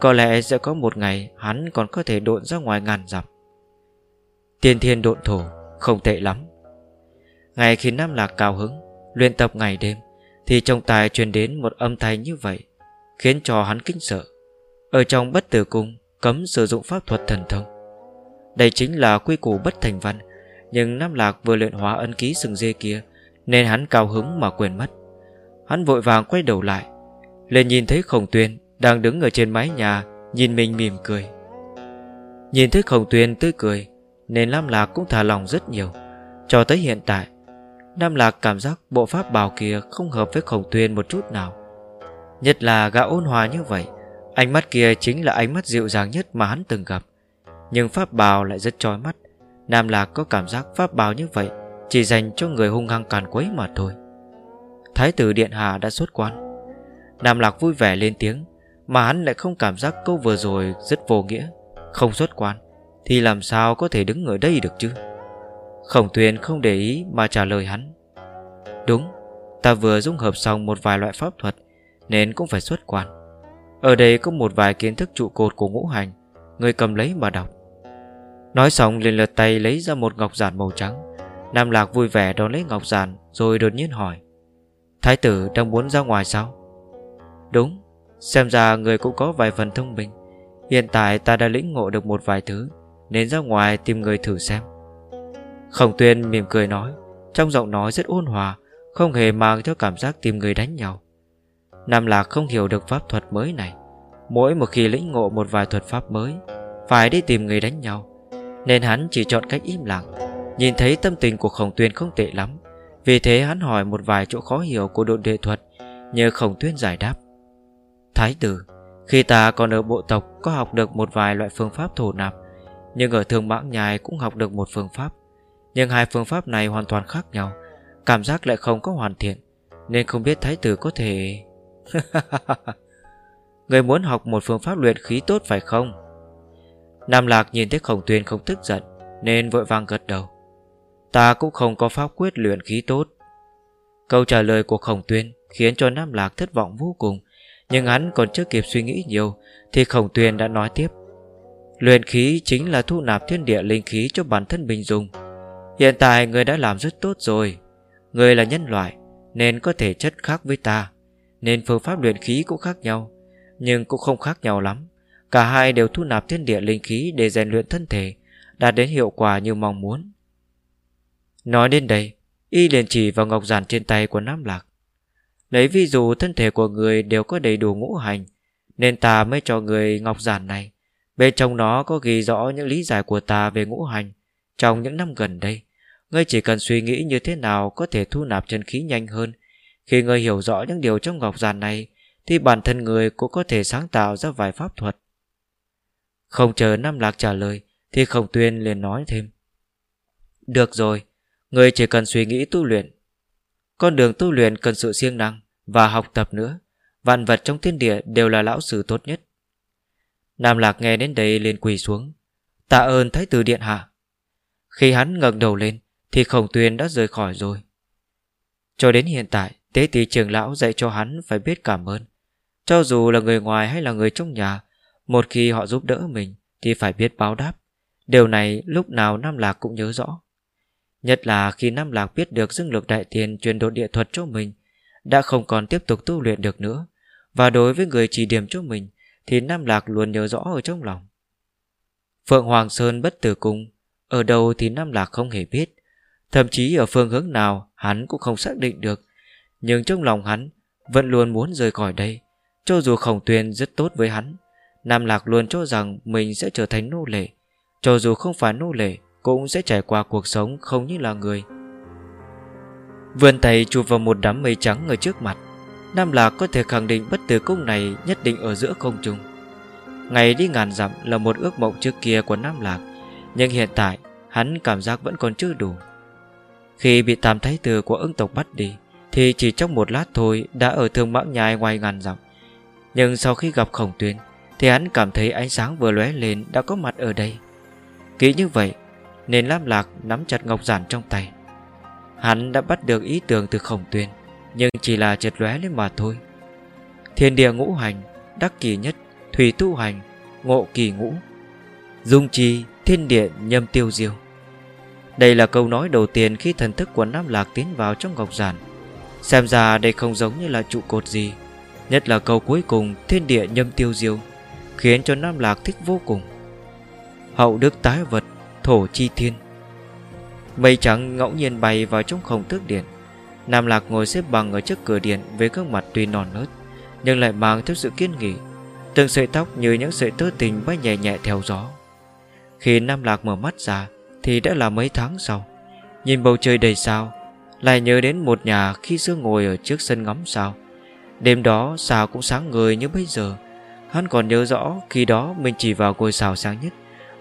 Speaker 1: Có lẽ sẽ có một ngày hắn còn có thể độn ra ngoài ngàn dặm. Tiên thiên độn thổ, không tệ lắm. Ngày khi Nam Lạc cao hứng, luyện tập ngày đêm, thì trong tai truyền đến một âm thanh như vậy Khiến cho hắn kinh sợ. Ở trong bất tử cung Cấm sử dụng pháp thuật thần thông. Đây chính là quy củ bất thành văn Nhưng Nam Lạc vừa luyện hóa ân ký sừng dê kia Nên hắn cao hứng mà quên mất. Hắn vội vàng quay đầu lại lên nhìn thấy Khổng Tuyên Đang đứng ở trên mái nhà Nhìn mình mỉm cười. Nhìn thấy Khổng Tuyên tươi cười nên Lam Lạc cũng thả lòng rất nhiều. Cho tới hiện tại Nam Lạc cảm giác bộ pháp bào kia không hợp với khổng tuyên một chút nào. Nhất là gã ôn hòa như vậy, Ánh mắt kia chính là ánh mắt dịu dàng nhất mà hắn từng gặp. Nhưng pháp bào lại rất trói mắt. Nam Lạc có cảm giác pháp bào như vậy Chỉ dành cho người hung hăng càn quấy mà thôi. Thái tử Điện Hà đã xuất quan. Nam Lạc vui vẻ lên tiếng, Mà hắn lại không cảm giác câu vừa rồi rất vô nghĩa, Không xuất quan. Thì làm sao có thể đứng ở đây được chứ? Khổng Tuyền không để ý mà trả lời hắn. Đúng, Ta vừa dung hợp xong một vài loại pháp thuật, Nên cũng phải xuất quan. Ở đây có một vài kiến thức trụ cột của ngũ hành, Người cầm lấy mà đọc. Nói xong liền lật tay lấy ra một ngọc giản màu trắng. Nam Lạc vui vẻ đón lấy ngọc giản Rồi đột nhiên hỏi, Thái tử đang muốn ra ngoài sao? Đúng, Xem ra người cũng có vài phần thông minh. Hiện tại ta đã lĩnh ngộ được một vài thứ. Nên ra ngoài tìm người thử xem. Khổng tuyên mỉm cười nói, Trong giọng nói rất ôn hòa, Không hề mang theo cảm giác tìm người đánh nhau. Nam Lạc không hiểu được pháp thuật mới này. Mỗi một khi lĩnh ngộ một vài thuật pháp mới, Phải đi tìm người đánh nhau. Nên hắn chỉ chọn cách im lặng, Nhìn thấy tâm tình của khổng tuyên không tệ lắm. Vì thế hắn hỏi một vài chỗ khó hiểu của đội đệ thuật, Nhờ khổng tuyên giải đáp. Thái tử, Khi ta còn ở bộ tộc, Có học được một vài loại phương pháp thổ nạp. Nhưng ở thương mãng nhài cũng học được một phương pháp. Nhưng hai phương pháp này hoàn toàn khác nhau. Cảm giác lại không có hoàn thiện, Nên không biết thái tử có thể Người muốn học một phương pháp luyện khí tốt phải không? Nam Lạc nhìn thấy khổng tuyên không tức giận, Nên vội vàng gật đầu. Ta cũng không có pháp quyết luyện khí tốt. Câu trả lời của khổng tuyên Khiến cho Nam Lạc thất vọng vô cùng, Nhưng hắn còn chưa kịp suy nghĩ nhiều Thì khổng tuyên đã nói tiếp. Luyện khí chính là thu nạp thiên địa linh khí cho bản thân mình dùng. Hiện tại người đã làm rất tốt rồi. Người là nhân loại, Nên có thể chất khác với ta. Nên phương pháp luyện khí cũng khác nhau, Nhưng cũng không khác nhau lắm. Cả hai đều thu nạp thiên địa linh khí Để rèn luyện thân thể, Đạt đến hiệu quả như mong muốn. Nói đến đây, Y liền chỉ vào ngọc giản trên tay của Nam Lạc. Lấy ví dụ thân thể của người đều có đầy đủ ngũ hành, Nên ta mới cho người ngọc giản này. Bên trong nó có ghi rõ những lý giải của ta về ngũ hành. Trong những năm gần đây, Ngươi chỉ cần suy nghĩ như thế nào có thể thu nạp chân khí nhanh hơn. Khi ngươi hiểu rõ những điều trong ngọc giàn này, Thì bản thân người cũng có thể sáng tạo ra vài pháp thuật. Không chờ Nam Lạc trả lời, Thì Khổng Tuyên liền nói thêm. Được rồi, Ngươi chỉ cần suy nghĩ tu luyện. Con đường tu luyện cần sự siêng năng Và học tập nữa. Vạn vật trong thiên địa đều là lão sư tốt nhất. Nam Lạc nghe đến đây liền quỳ xuống. Tạ ơn Thái tử Điện Hạ. Khi hắn ngẩng đầu lên, Thì khổng tuyên đã rời khỏi rồi. Cho đến hiện tại, Tế tỷ trường lão dạy cho hắn phải biết cảm ơn. Cho dù là người ngoài hay là người trong nhà, Một khi họ giúp đỡ mình Thì phải biết báo đáp. Điều này lúc nào Nam Lạc cũng nhớ rõ. Nhất là khi Nam Lạc biết được dương lực đại tiền truyền đột địa thuật cho mình, Đã không còn tiếp tục tu luyện được nữa. Và đối với người chỉ điểm cho mình thì Nam Lạc luôn nhớ rõ ở trong lòng. Phượng Hoàng Sơn bất tử cung Ở đâu thì Nam Lạc không hề biết. Thậm chí ở phương hướng nào Hắn cũng không xác định được. Nhưng trong lòng hắn Vẫn luôn muốn rời khỏi đây. Cho dù khổng tuyên rất tốt với hắn Nam Lạc luôn cho rằng mình sẽ trở thành nô lệ. Cho dù không phải nô lệ cũng sẽ trải qua cuộc sống không như là người. Vươn tay chụp vào một đám mây trắng ở trước mặt, Nam Lạc có thể khẳng định bất tử cung này nhất định ở giữa không trung. Ngày đi ngàn dặm là một ước mộng trước kia của Nam Lạc, nhưng hiện tại hắn cảm giác vẫn còn chưa đủ. Khi bị tam thái tử của ứng tộc bắt đi, thì chỉ trong một lát thôi đã ở thương mãng nhai ngoài ngàn dặm. Nhưng sau khi gặp khổng tuyên thì hắn cảm thấy ánh sáng vừa lóe lên đã có mặt ở đây. Kỹ như vậy, nên Lam Lạc nắm chặt ngọc giản trong tay Hắn đã bắt được ý tưởng từ khổng tuyên nhưng chỉ là chợt lóe lên mà thôi. Thiên địa ngũ hành, Đắc kỳ nhất, Thủy tu hành, Ngộ kỳ ngũ. Dung trì, thiên địa, nhâm tiêu diêu. Đây là câu nói đầu tiên Khi thần thức của Nam Lạc tiến vào trong ngọc giản. Xem ra đây không giống như là trụ cột gì, Nhất là câu cuối cùng, Thiên địa nhâm tiêu diêu, Khiến cho Nam Lạc thích vô cùng. Hậu đức tái vật, Thổ chi thiên. Mây trắng ngẫu nhiên bay vào trong không tước điện. Nam Lạc ngồi xếp bằng ở trước cửa điện Với gương mặt tuy non nớt, Nhưng lại mang theo sự kiên nghị. Từng sợi tóc như những sợi tơ tình bay nhẹ nhẹ theo gió. Khi Nam Lạc mở mắt ra, Thì đã là mấy tháng sau. Nhìn bầu trời đầy sao, Lại nhớ đến một nhà khi xưa ngồi ở trước sân ngắm sao. Đêm đó, sao cũng sáng người như bây giờ. Hắn còn nhớ rõ khi đó mình chỉ vào ngôi sao sáng nhất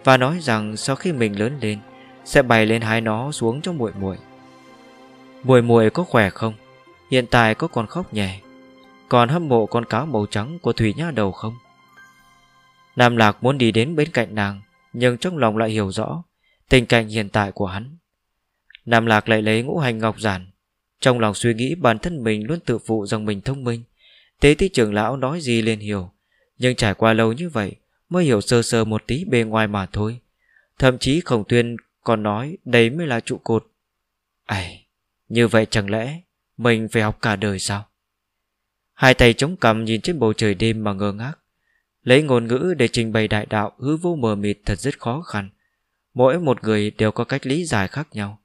Speaker 1: và nói rằng sau khi mình lớn lên, sẽ bày lên hái nó xuống cho muội muội. Muội muội có khỏe không? Hiện tại có còn khóc nhẹ, còn hâm mộ con cáo màu trắng của Thủy Nha đầu không? Nam Lạc muốn đi đến bên cạnh nàng, nhưng trong lòng lại hiểu rõ tình cảnh hiện tại của hắn. Nam Lạc lại lấy ngũ hành ngọc giản, trong lòng suy nghĩ bản thân mình luôn tự phụ rằng mình thông minh. Tế tí trưởng lão nói gì liền hiểu, nhưng trải qua lâu như vậy, mới hiểu sơ sơ một tí bề ngoài mà thôi. Thậm chí khổng tuyên còn nói đấy mới là trụ cột. Ây, như vậy chẳng lẽ mình phải học cả đời sao? Hai tay chống cằm nhìn trên bầu trời đêm mà ngơ ngác. Lấy ngôn ngữ để trình bày đại đạo hư vô mờ mịt thật rất khó khăn. Mỗi một người đều có cách lý giải khác nhau.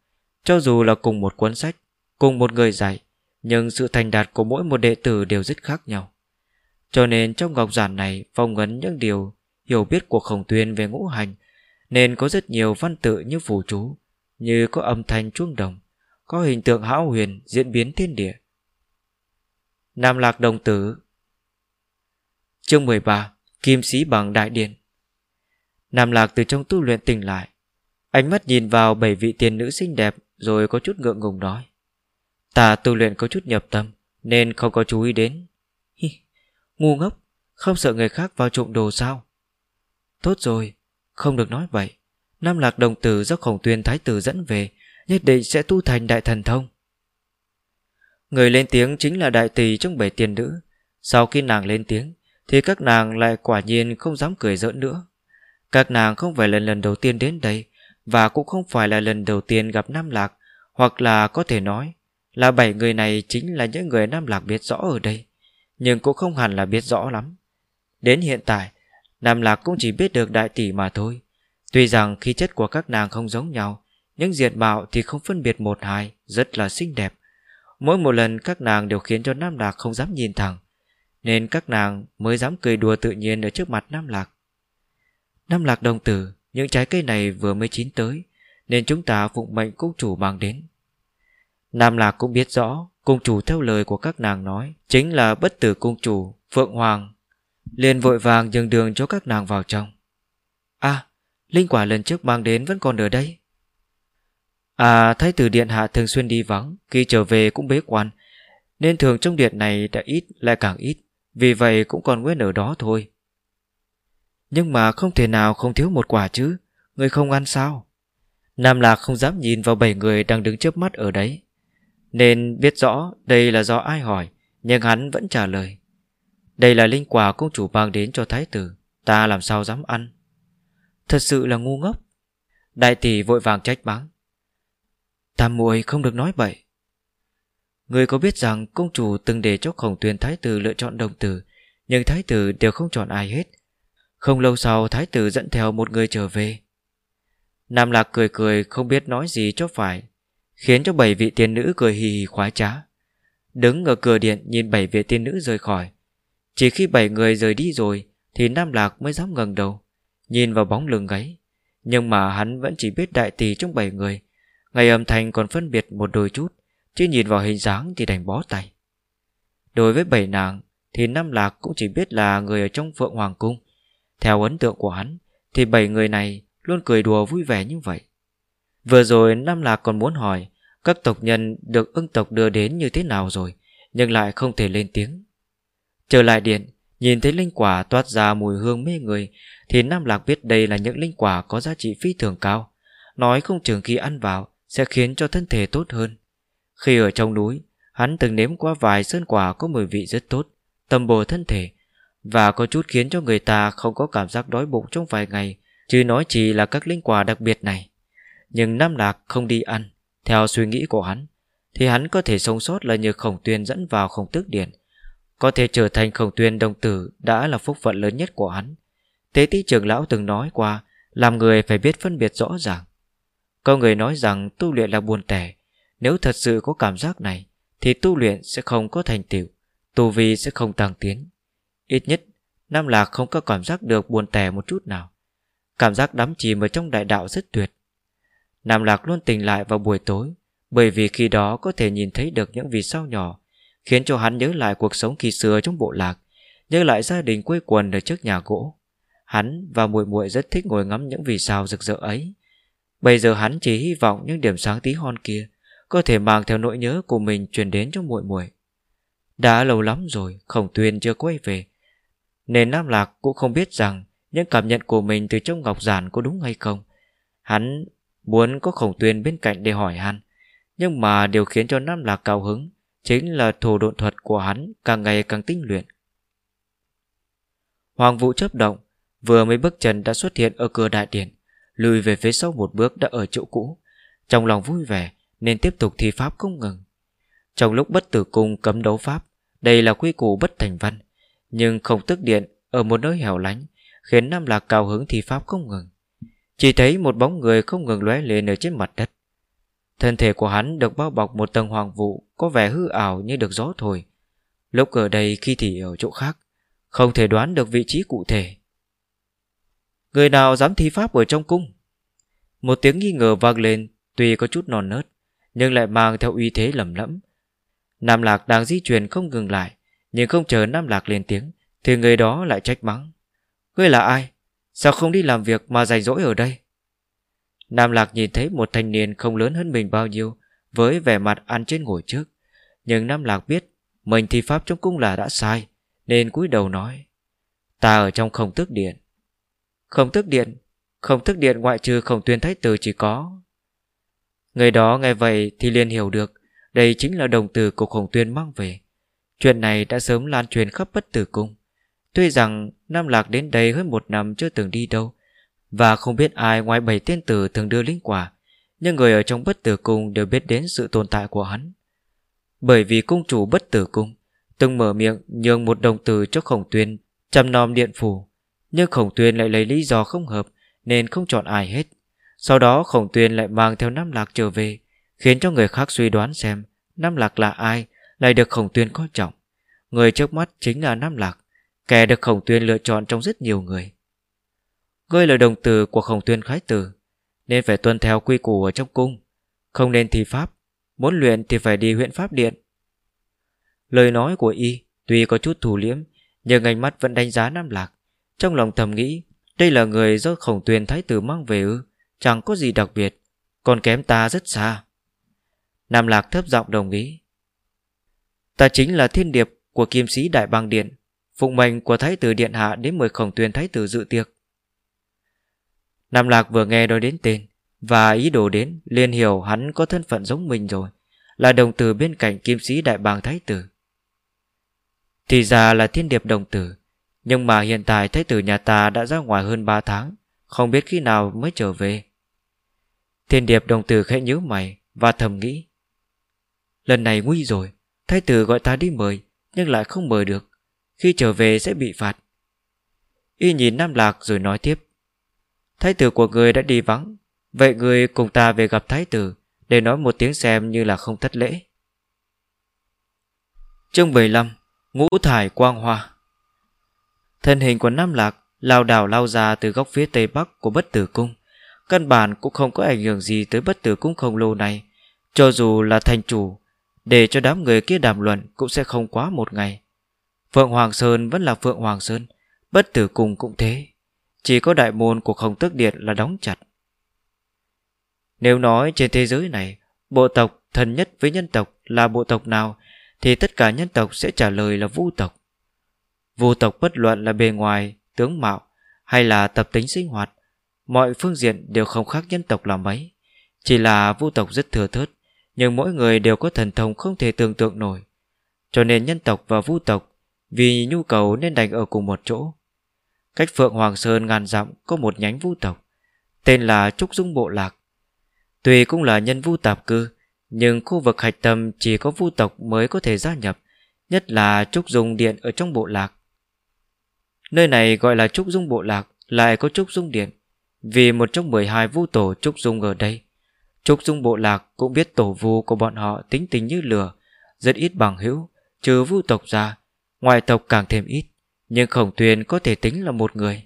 Speaker 1: Cho dù là cùng một cuốn sách, cùng một người dạy, nhưng sự thành đạt của mỗi một đệ tử đều rất khác nhau. Cho nên trong ngọc giản này phong ấn những điều hiểu biết của khổng tuyên về ngũ hành nên có rất nhiều văn tự như phù chú như có âm thanh chuông đồng có hình tượng hão huyền diễn biến thiên địa. Nam lạc đồng tử. Chương 13 kim sĩ bằng đại điện. Nam lạc từ trong tu luyện tỉnh lại ánh mắt nhìn vào bảy vị tiền nữ xinh đẹp rồi có chút ngượng ngùng nói. Ta tu luyện có chút nhập tâm Nên không có chú ý đến. Hi, Ngu ngốc Không sợ người khác vào trộm đồ sao? Tốt rồi Không được nói vậy. Nam lạc đồng tử do khổng tuyên thái tử dẫn về Nhất định sẽ tu thành đại thần thông. Người lên tiếng chính là đại tỷ trong bảy tiền nữ. Sau khi nàng lên tiếng, Thì các nàng lại quả nhiên không dám cười giỡn nữa. Các nàng không phải lần lần đầu tiên đến đây, Và cũng không phải là lần đầu tiên gặp Nam Lạc, Hoặc là có thể nói Là bảy người này chính là những người Nam Lạc biết rõ ở đây, Nhưng cũng không hẳn là biết rõ lắm. Đến hiện tại, Nam Lạc cũng chỉ biết được đại tỷ mà thôi. Tuy rằng khí chất của các nàng không giống nhau những diện mạo thì không phân biệt một hai, Rất là xinh đẹp. Mỗi một lần các nàng đều khiến cho Nam Lạc không dám nhìn thẳng, Nên các nàng mới dám cười đùa tự nhiên ở trước mặt Nam Lạc. Nam Lạc đồng tử, Những trái cây này vừa mới chín tới, Nên chúng ta phụng mệnh cung chủ mang đến. Nam Lạc cũng biết rõ, Cung chủ theo lời của các nàng nói, Chính là bất tử cung chủ Phượng Hoàng, liền vội vàng dừng đường cho các nàng vào trong. À Linh quả lần trước mang đến vẫn còn ở đây. À thái tử điện hạ thường xuyên đi vắng, Khi trở về cũng bế quan. Nên thường trong điện này đã ít, lại càng ít. Vì vậy cũng còn nguyên ở đó thôi. Nhưng mà không thể nào không thiếu một quả chứ. Người không ăn sao? Nam Lạc không dám nhìn vào bảy người đang đứng trước mắt ở đấy. Nên biết rõ đây là do ai hỏi, Nhưng hắn vẫn trả lời. Đây là linh quả công chủ mang đến cho thái tử, Ta làm sao dám ăn? Thật sự là ngu ngốc. Đại tỷ vội vàng trách mắng. Tam muội không được nói bậy. Người có biết rằng công chủ từng để cho khổng tuyên thái tử lựa chọn đồng tử, Nhưng thái tử đều không chọn ai hết. Không lâu sau, thái tử dẫn theo một người trở về. Nam Lạc cười cười, không biết nói gì cho phải, Khiến cho bảy vị tiên nữ cười hì hì khoái trá. Đứng ở cửa điện, nhìn bảy vị tiên nữ rời khỏi. Chỉ khi bảy người rời đi rồi, Thì Nam Lạc mới dám ngẩng đầu, Nhìn vào bóng lưng gáy Nhưng mà hắn vẫn chỉ biết đại tỷ trong bảy người Ngày âm thanh còn phân biệt một đôi chút, Chứ nhìn vào hình dáng thì đành bó tay. Đối với bảy nàng, Thì Nam Lạc cũng chỉ biết là người ở trong Phượng Hoàng Cung. Theo ấn tượng của hắn, Thì bảy người này luôn cười đùa vui vẻ như vậy. Vừa rồi Nam Lạc còn muốn hỏi, Các tộc nhân được ưng tộc đưa đến như thế nào rồi, Nhưng lại không thể lên tiếng. Trở lại điện, Nhìn thấy linh quả toát ra mùi hương mê người, Thì Nam Lạc biết đây là những linh quả có giá trị phi thường cao. Nói không chừng khi ăn vào sẽ khiến cho thân thể tốt hơn. Khi ở trong núi, Hắn từng nếm qua vài sơn quả có mùi vị rất tốt, Tầm bổ thân thể, Và có chút khiến cho người ta không có cảm giác đói bụng trong vài ngày, Chứ nói chỉ là các linh quả đặc biệt này. Nhưng Nam Lạc không đi ăn. Theo suy nghĩ của hắn, Thì hắn có thể sống sót là nhờ khổng tuyên dẫn vào khổng tước điện. Có thể trở thành khổng tuyên đồng tử Đã là phúc phận lớn nhất của hắn. Tế tí trưởng lão từng nói qua, Làm người phải biết phân biệt rõ ràng. Có người nói rằng tu luyện là buồn tẻ. Nếu thật sự có cảm giác này, Thì tu luyện sẽ không có thành tựu, Tu vi sẽ không tăng tiến. Ít nhất Nam Lạc không có cảm giác được buồn tẻ một chút nào. Cảm giác đắm chìm ở trong đại đạo rất tuyệt. Nam Lạc luôn tỉnh lại vào buổi tối, Bởi vì khi đó có thể nhìn thấy được những vì sao nhỏ, Khiến cho hắn nhớ lại cuộc sống khi xưa trong bộ lạc, Nhớ lại gia đình quê quần ở trước nhà gỗ. Hắn và muội muội rất thích ngồi ngắm những vì sao rực rỡ ấy. Bây giờ hắn chỉ hy vọng những điểm sáng tí hon kia Có thể mang theo nỗi nhớ của mình truyền đến cho muội muội. Đã lâu lắm rồi, Khổng Tuyên chưa quay về, Nên Nam Lạc cũng không biết rằng Những cảm nhận của mình từ trong ngọc giản có đúng hay không. Hắn muốn có Khổng Tuyên bên cạnh để hỏi hắn Nhưng mà điều khiến cho Nam Lạc cao hứng Chính là thủ độn thuật của hắn Càng ngày càng tinh luyện. Hoàng vũ chấp động, Vừa mới bước chân đã xuất hiện ở cửa đại điện. Lùi về phía sau một bước đã ở chỗ cũ. Trong lòng vui vẻ, Nên tiếp tục thi pháp không ngừng. Trong lúc bất tử cung cấm đấu pháp, Đây là quy củ bất thành văn. Nhưng không tức điện, ở một nơi hẻo lánh, Khiến Nam Lạc cao hứng thi pháp không ngừng. Chỉ thấy một bóng người không ngừng lóe lên ở trên mặt đất. Thân thể của hắn được bao bọc một tầng hoàng vụ, Có vẻ hư ảo như được gió thổi. Lúc ở đây khi thì ở chỗ khác, Không thể đoán được vị trí cụ thể. Người nào dám thi pháp ở trong cung? Một tiếng nghi ngờ vang lên, Tuy có chút non nớt, Nhưng lại mang theo uy thế lầm lẫm. Nam Lạc đang di chuyển không ngừng lại, Nhưng không chờ Nam Lạc lên tiếng, Thì người đó lại trách mắng. Ngươi là ai? Sao không đi làm việc mà rảnh rỗi ở đây? Nam Lạc nhìn thấy một thanh niên không lớn hơn mình bao nhiêu, Với vẻ mặt ăn trên ngồi trước. Nhưng Nam Lạc biết, Mình thi pháp trong cung là đã sai, Nên cúi đầu nói. Ta ở trong không tức điện không thức điện, Không thức điện ngoại trừ khổng tuyên thái tử chỉ có. Người đó nghe vậy thì liền hiểu được, Đây chính là đồng tử của khổng tuyên mang về. Chuyện này đã sớm lan truyền khắp bất tử cung. Tuy rằng Nam Lạc đến đây hơn một năm chưa từng đi đâu, Và không biết ai ngoài bảy tiên tử thường đưa linh quả, Nhưng người ở trong bất tử cung đều biết đến sự tồn tại của hắn. Bởi vì cung chủ bất tử cung, Từng mở miệng nhường một đồng tử cho khổng tuyên Chăm nom điện phủ nhưng khổng tuyên lại lấy lý do không hợp, Nên không chọn ai hết. Sau đó khổng tuyên lại mang theo Nam Lạc trở về, Khiến cho người khác suy đoán xem Nam Lạc là ai Lại được khổng tuyên coi trọng. Người trước mắt chính là Nam Lạc, Kẻ được khổng tuyên lựa chọn trong rất nhiều người. Ngươi là đồng tử của khổng tuyên khái tử, Nên phải tuân theo quy củ ở trong cung. Không nên thi pháp, Muốn luyện thì phải đi huyện pháp điện. Lời nói của y Tuy có chút thủ liễm, Nhưng ánh mắt vẫn đánh giá Nam Lạc. Trong lòng thầm nghĩ Đây là người do khổng tuyền thái tử mang về ư Chẳng có gì đặc biệt Còn kém ta rất xa Nam Lạc thấp giọng đồng ý Ta chính là thiên điệp của kim sĩ đại bang điện Phụng mệnh của Thái tử Điện Hạ đến mời khổng tuyền Thái tử dự tiệc. Nam Lạc vừa nghe nói đến tên và ý đồ đến liền hiểu hắn có thân phận giống mình rồi, là đồng tử bên cạnh kim sĩ đại bàng Thái tử. Thì ra là thiên điệp đồng tử, nhưng mà hiện tại Thái tử nhà ta đã ra ngoài hơn 3 tháng, không biết khi nào mới trở về. Thiên điệp đồng tử khẽ nhíu mày và thầm nghĩ. Lần này nguy rồi, Thái tử gọi ta đi mời, nhưng lại không mời được. Khi trở về sẽ bị phạt Y nhìn Nam Lạc rồi nói tiếp Thái tử của người đã đi vắng Vậy người cùng ta về gặp thái tử Để nói một tiếng xem như là không thất lễ Chương 15 Ngũ thải quang hoa Thân hình của Nam Lạc lao đảo lao ra từ góc phía tây bắc của bất tử cung. Căn bản cũng không có ảnh hưởng gì tới bất tử cung khổng lồ này. Cho dù là thành chủ, Để cho đám người kia đàm luận cũng sẽ không quá một ngày. Phượng Hoàng Sơn vẫn là Phượng Hoàng Sơn, Bất tử Cung cũng thế. Chỉ có đại môn của khổng tước điện là đóng chặt. Nếu nói trên thế giới này, Bộ tộc thân nhất với nhân tộc là bộ tộc nào, Thì tất cả nhân tộc sẽ trả lời là vu tộc. Vu tộc bất luận là bề ngoài, tướng mạo Hay là tập tính sinh hoạt Mọi phương diện đều không khác nhân tộc là mấy. Chỉ là vu tộc rất thừa thớt Nhưng mỗi người đều có thần thông không thể tưởng tượng nổi. Cho nên nhân tộc và vu tộc vì nhu cầu nên đành ở cùng một chỗ. Cách Phượng Hoàng Sơn ngàn dặm Có một nhánh vu tộc Tên là Trúc Dung Bộ Lạc. Tuy cũng là nhân vu tạp cư Nhưng khu vực hạch tâm chỉ có vu tộc mới có thể gia nhập Nhất là Trúc Dung Điện ở trong bộ lạc. Nơi này gọi là Trúc Dung Bộ Lạc, Lại có Trúc Dung Điện. Vì một trong 12 vu tổ Trúc Dung ở đây, Trúc Dung Bộ Lạc cũng biết tổ vu của bọn họ tính tình như lửa, Rất ít bằng hữu, Trừ vu tộc ra. Ngoại tộc càng thêm ít, Nhưng khổng tuyên có thể tính là một người.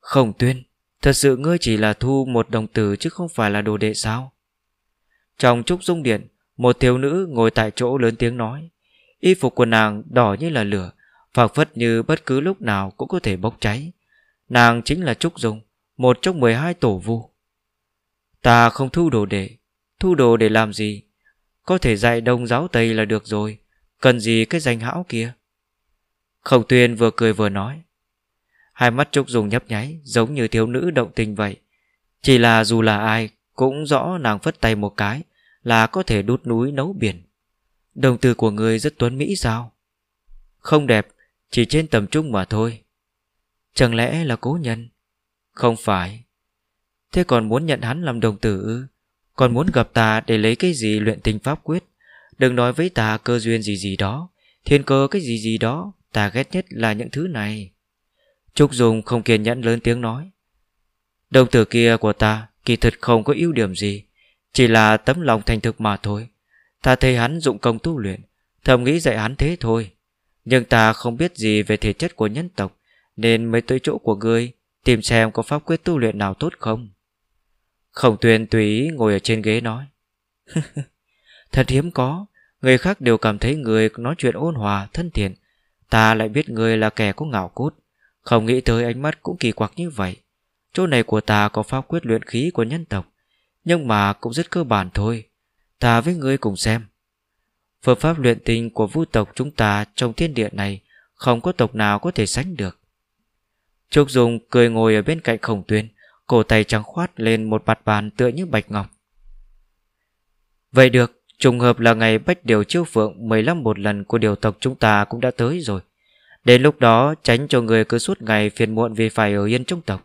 Speaker 1: Khổng tuyên Thật sự ngươi chỉ là thu một đồng tử Chứ không phải là đồ đệ sao? Trong trúc dung điện, Một thiếu nữ ngồi tại chỗ lớn tiếng nói, Y phục của nàng đỏ như là lửa phảng phất như bất cứ lúc nào Cũng có thể bốc cháy. Nàng chính là Trúc Dung, Một trong 12 tổ vu. Ta không thu đồ để, Thu đồ để làm gì? Có thể dạy đông giáo Tây là được rồi, Cần gì cái danh hão kia? Khổng tuyên vừa cười vừa nói. Hai mắt Trúc Dung nhấp nháy, Giống như thiếu nữ động tình vậy. Chỉ là dù là ai, Cũng rõ nàng phất tay một cái Là có thể đút núi nấu biển. Đồng từ của người rất tuấn mỹ sao? Không đẹp chỉ trên tầm trung mà thôi. Chẳng lẽ là cố nhân? Không phải. Thế còn muốn nhận hắn làm đồng tử ư? Còn muốn gặp ta để lấy cái gì luyện tình pháp quyết? Đừng nói với ta cơ duyên gì gì đó. Thiên cơ cái gì gì đó, Ta ghét nhất là những thứ này. Trúc Dung không kiên nhẫn lớn tiếng nói. Đồng tử kia của ta Kỳ thật không có ưu điểm gì. Chỉ là tấm lòng thành thực mà thôi. Ta thấy hắn dụng công tu luyện, Thầm nghĩ dạy hắn thế thôi. Nhưng ta không biết gì về thể chất của nhân tộc Nên mới tới chỗ của ngươi Tìm xem có pháp quyết tu luyện nào tốt không. Khổng tuyền tùy ý ngồi ở trên ghế nói. Thật hiếm có Người khác đều cảm thấy người nói chuyện ôn hòa, thân thiện. Ta lại biết người là kẻ có ngạo cốt Không nghĩ tới ánh mắt cũng kỳ quặc như vậy. Chỗ này của ta có pháp quyết luyện khí của nhân tộc Nhưng mà cũng rất cơ bản thôi. Ta với ngươi cùng xem. Phương pháp luyện tinh của vu tộc chúng ta trong thiên địa này không có tộc nào có thể sánh được. Trúc Dung cười ngồi ở bên cạnh khổng tuyên, cổ tay trắng khoát lên một mặt bàn tựa như bạch ngọc. Vậy được, trùng hợp là ngày bách điều chiêu phượng 15 một lần của điều tộc chúng ta cũng đã tới rồi. Đến lúc đó tránh cho người cứ suốt ngày phiền muộn vì phải ở yên trong tộc.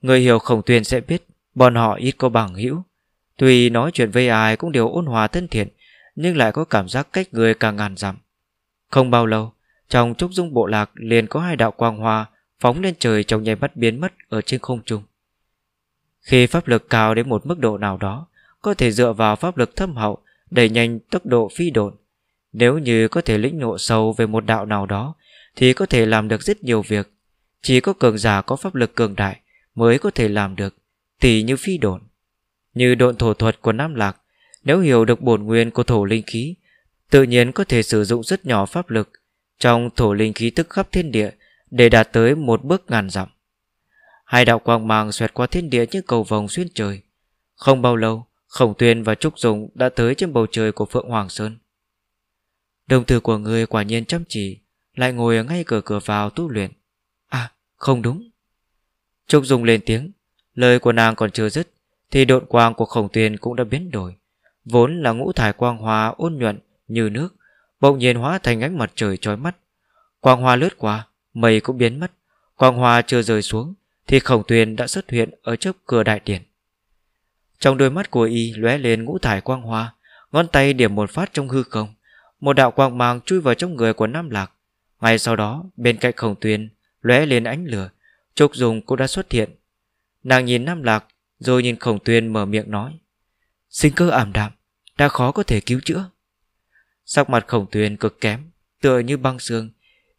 Speaker 1: Người hiểu khổng tuyên sẽ biết bọn họ ít có bằng hữu. Tuy nói chuyện với ai cũng đều ôn hòa thân thiện, nhưng lại có cảm giác cách người càng ngàn dặm. Không bao lâu, trong trúc dung bộ lạc liền có hai đạo quang hoa phóng lên trời trong nháy mắt biến mất ở trên không trung. Khi pháp lực cao đến một mức độ nào đó, có thể dựa vào pháp lực thâm hậu đẩy nhanh tốc độ phi độn. Nếu như có thể lĩnh ngộ sâu về một đạo nào đó, thì có thể làm được rất nhiều việc. Chỉ có cường giả có pháp lực cường đại mới có thể làm được, tỷ như phi độn. Như độn thổ thuật của Nam Lạc, nếu hiểu được bổn nguyên của thổ linh khí, tự nhiên có thể sử dụng rất nhỏ pháp lực trong thổ linh khí tức khắp thiên địa để đạt tới một bước ngàn dặm. Hai đạo quang mang xoẹt qua thiên địa như cầu vòng xuyên trời. Không bao lâu, Khổng Tuyên và Trúc Dùng đã tới trên bầu trời của Phượng Hoàng Sơn. Đồng tử của người quả nhiên chăm chỉ, lại ngồi ở ngay cửa cửa vào tu luyện. À, không đúng. Trúc dũng lên tiếng, lời của nàng còn chưa dứt, thì độn quang của Khổng Tuyên cũng đã biến đổi. Vốn là ngũ thải quang hoa ôn nhuận như nước, bỗng nhiên hóa thành ánh mặt trời chói mắt. Quang hoa lướt qua, mây cũng biến mất. Quang hoa chưa rơi xuống, thì Khổng Tuyên đã xuất hiện ở trước cửa đại điện. Trong đôi mắt của y lóe lên ngũ thải quang hoa, ngón tay điểm một phát trong hư không, một đạo quang mang chui vào trong người của Nam Lạc. Ngay sau đó, bên cạnh Khổng Tuyên lóe lên ánh lửa, Trúc Dung cũng đã xuất hiện. Nàng nhìn Nam Lạc, rồi nhìn Khổng Tuyên mở miệng nói: "Sinh cơ ảm đạm, đã khó có thể cứu chữa." Sắc mặt Khổng Tuyên cực kém, tựa như băng xương,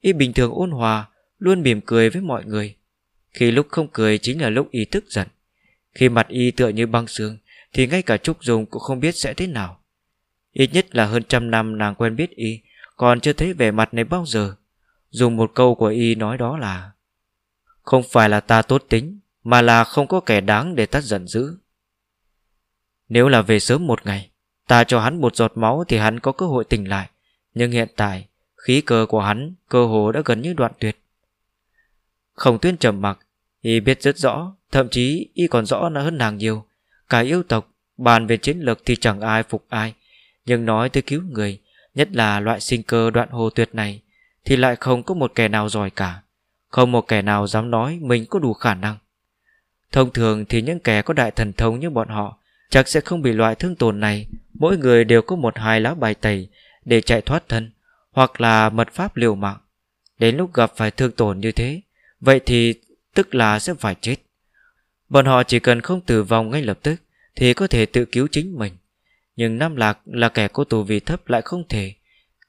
Speaker 1: y bình thường ôn hòa, luôn mỉm cười với mọi người. Khi lúc không cười chính là lúc y tức giận. Khi mặt y tựa như băng xương Thì ngay cả Trúc Dung cũng không biết sẽ thế nào Ít nhất là hơn trăm năm nàng quen biết y Còn chưa thấy vẻ mặt này bao giờ Dùng một câu của y nói đó là Không phải là ta tốt tính mà là không có kẻ đáng để tắt giận dữ. Nếu là về sớm một ngày, Ta cho hắn một giọt máu Thì hắn có cơ hội tỉnh lại. Nhưng hiện tại, Khí cơ của hắn, cơ hồ đã gần như đoạn tuyệt. Không tuyên trầm mặc, Y biết rất rõ, Thậm chí y còn rõ là hơn nàng nhiều. Cả yêu tộc, Bàn về chiến lược thì chẳng ai phục ai. Nhưng nói tới cứu người, Nhất là loại sinh cơ đoạn hồ tuyệt này, Thì lại không có một kẻ nào giỏi cả. Không một kẻ nào dám nói Mình có đủ khả năng. Thông thường thì những kẻ có đại thần thông như bọn họ Chắc sẽ không bị loại thương tổn này. Mỗi người đều có một hai lá bài tẩy Để chạy thoát thân, Hoặc là mật pháp liều mạng. Đến lúc gặp phải thương tổn như thế, Vậy thì tức là sẽ phải chết. Bọn họ chỉ cần không tử vong ngay lập tức Thì có thể tự cứu chính mình. Nhưng Nam Lạc là kẻ có tù vị thấp lại không thể.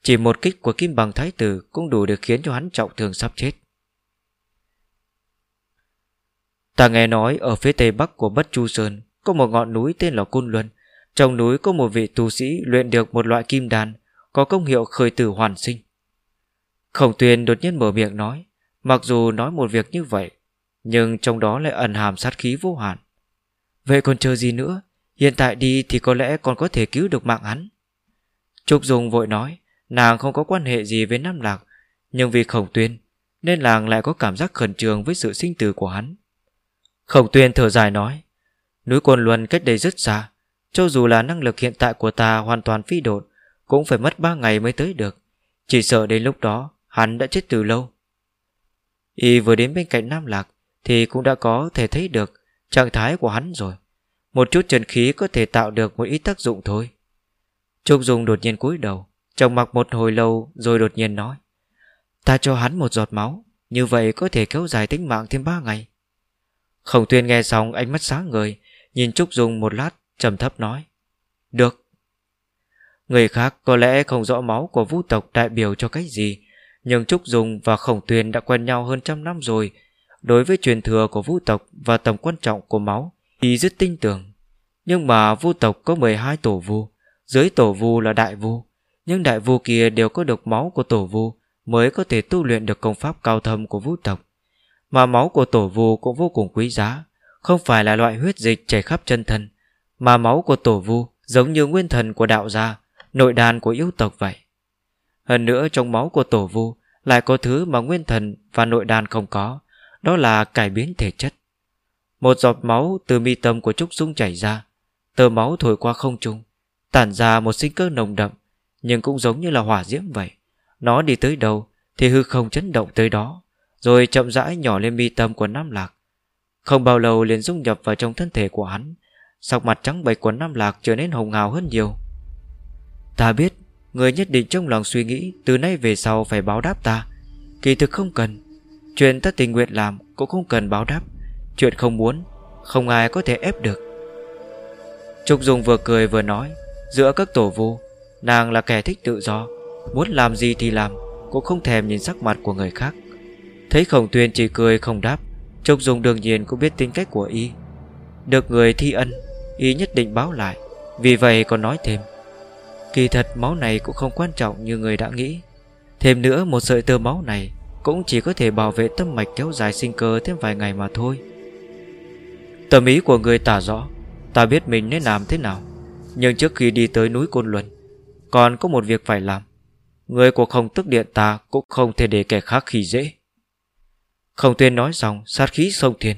Speaker 1: Chỉ một kích của Kim Bằng Thái Tử Cũng đủ để khiến cho hắn trọng thương sắp chết. Ta nghe nói ở phía tây bắc của Bất Chu Sơn Có một ngọn núi tên là Côn Luân Trong núi có một vị tu sĩ luyện được một loại kim đan Có công hiệu khởi tử hoàn sinh Khổng Tuyền đột nhiên mở miệng nói Mặc dù nói một việc như vậy nhưng trong đó lại ẩn hàm sát khí vô hạn. Vậy còn chờ gì nữa? Hiện tại đi thì có lẽ còn có thể cứu được mạng hắn. Trúc Dung vội nói, nàng không có quan hệ gì với Nam Lạc, nhưng vì khổng tuyên, nên làng lại có cảm giác khẩn trương với sự sinh tử của hắn. Khổng tuyên thở dài nói, núi Côn Luân cách đây rất xa, cho dù là năng lực hiện tại của ta hoàn toàn phi đột, cũng phải mất ba ngày mới tới được. Chỉ sợ đến lúc đó, hắn đã chết từ lâu. Y vừa đến bên cạnh Nam Lạc, thì cũng đã có thể thấy được trạng thái của hắn rồi. Một chút trần khí có thể tạo được một ít tác dụng thôi. Trúc Dung đột nhiên cúi đầu, trong mặc một hồi lâu rồi đột nhiên nói. Ta cho hắn một giọt máu, như vậy có thể kéo dài tính mạng thêm ba ngày. Khổng tuyên nghe xong ánh mắt sáng người, nhìn Trúc Dung một lát, trầm thấp nói. Được. Người khác có lẽ không rõ máu của vũ tộc đại biểu cho cách gì, nhưng Trúc Dung và Khổng Tuyên đã quen nhau hơn trăm năm rồi, Đối với truyền thừa của vũ tộc và tầm quan trọng của máu thì rất tin tưởng. Nhưng mà vu tộc có 12 tổ vu, dưới tổ vu là đại vu. Nhưng đại vu kia đều có được máu của tổ vu mới có thể tu luyện được công pháp cao thâm của vũ tộc. Mà máu của tổ vu cũng vô cùng quý giá, không phải là loại huyết dịch chảy khắp chân thân, mà máu của tổ vu Giống như nguyên thần của đạo gia Nội đàn của yêu tộc vậy. Hơn nữa trong máu của tổ vu Lại có thứ mà nguyên thần và nội đàn không có Đó là cải biến thể chất. Một giọt máu từ mi tâm của Trúc Dung chảy ra Tờ máu thổi qua không trung Tản ra một sinh cơ nồng đậm Nhưng cũng giống như là hỏa diễm vậy. Nó đi tới đâu Thì hư không chấn động tới đó. Rồi chậm rãi nhỏ lên mi tâm của Nam Lạc. Không bao lâu liền dung nhập vào trong thân thể của hắn Sọc mặt trắng bệch của Nam Lạc trở nên hồng hào hơn nhiều. Ta biết, Người nhất định trong lòng suy nghĩ Từ nay về sau phải báo đáp ta. Kỳ thực không cần. Chuyện ta tình nguyện làm cũng không cần báo đáp. Chuyện không muốn, Không ai có thể ép được. Trúc Dung vừa cười vừa nói, Giữa các tổ vu Nàng là kẻ thích tự do, Muốn làm gì thì làm, Cũng không thèm nhìn sắc mặt của người khác. Thấy khổng tuyên chỉ cười không đáp Trúc Dung đương nhiên cũng biết tính cách của y. Được người thi ân, Y nhất định báo lại, Vì vậy còn nói thêm. Kỳ thật máu này cũng không quan trọng như người đã nghĩ. Thêm nữa, một sợi tơ máu này Cũng chỉ có thể bảo vệ tâm mạch kéo dài sinh cơ thêm vài ngày mà thôi. Tâm ý của người tả rõ, Ta biết mình nên làm thế nào, Nhưng trước khi đi tới núi Côn Luân, Còn có một việc phải làm. Người của không tức điện ta Cũng không thể để kẻ khác khi dễ. Khổng tuyên nói xong Sát khí sông thiên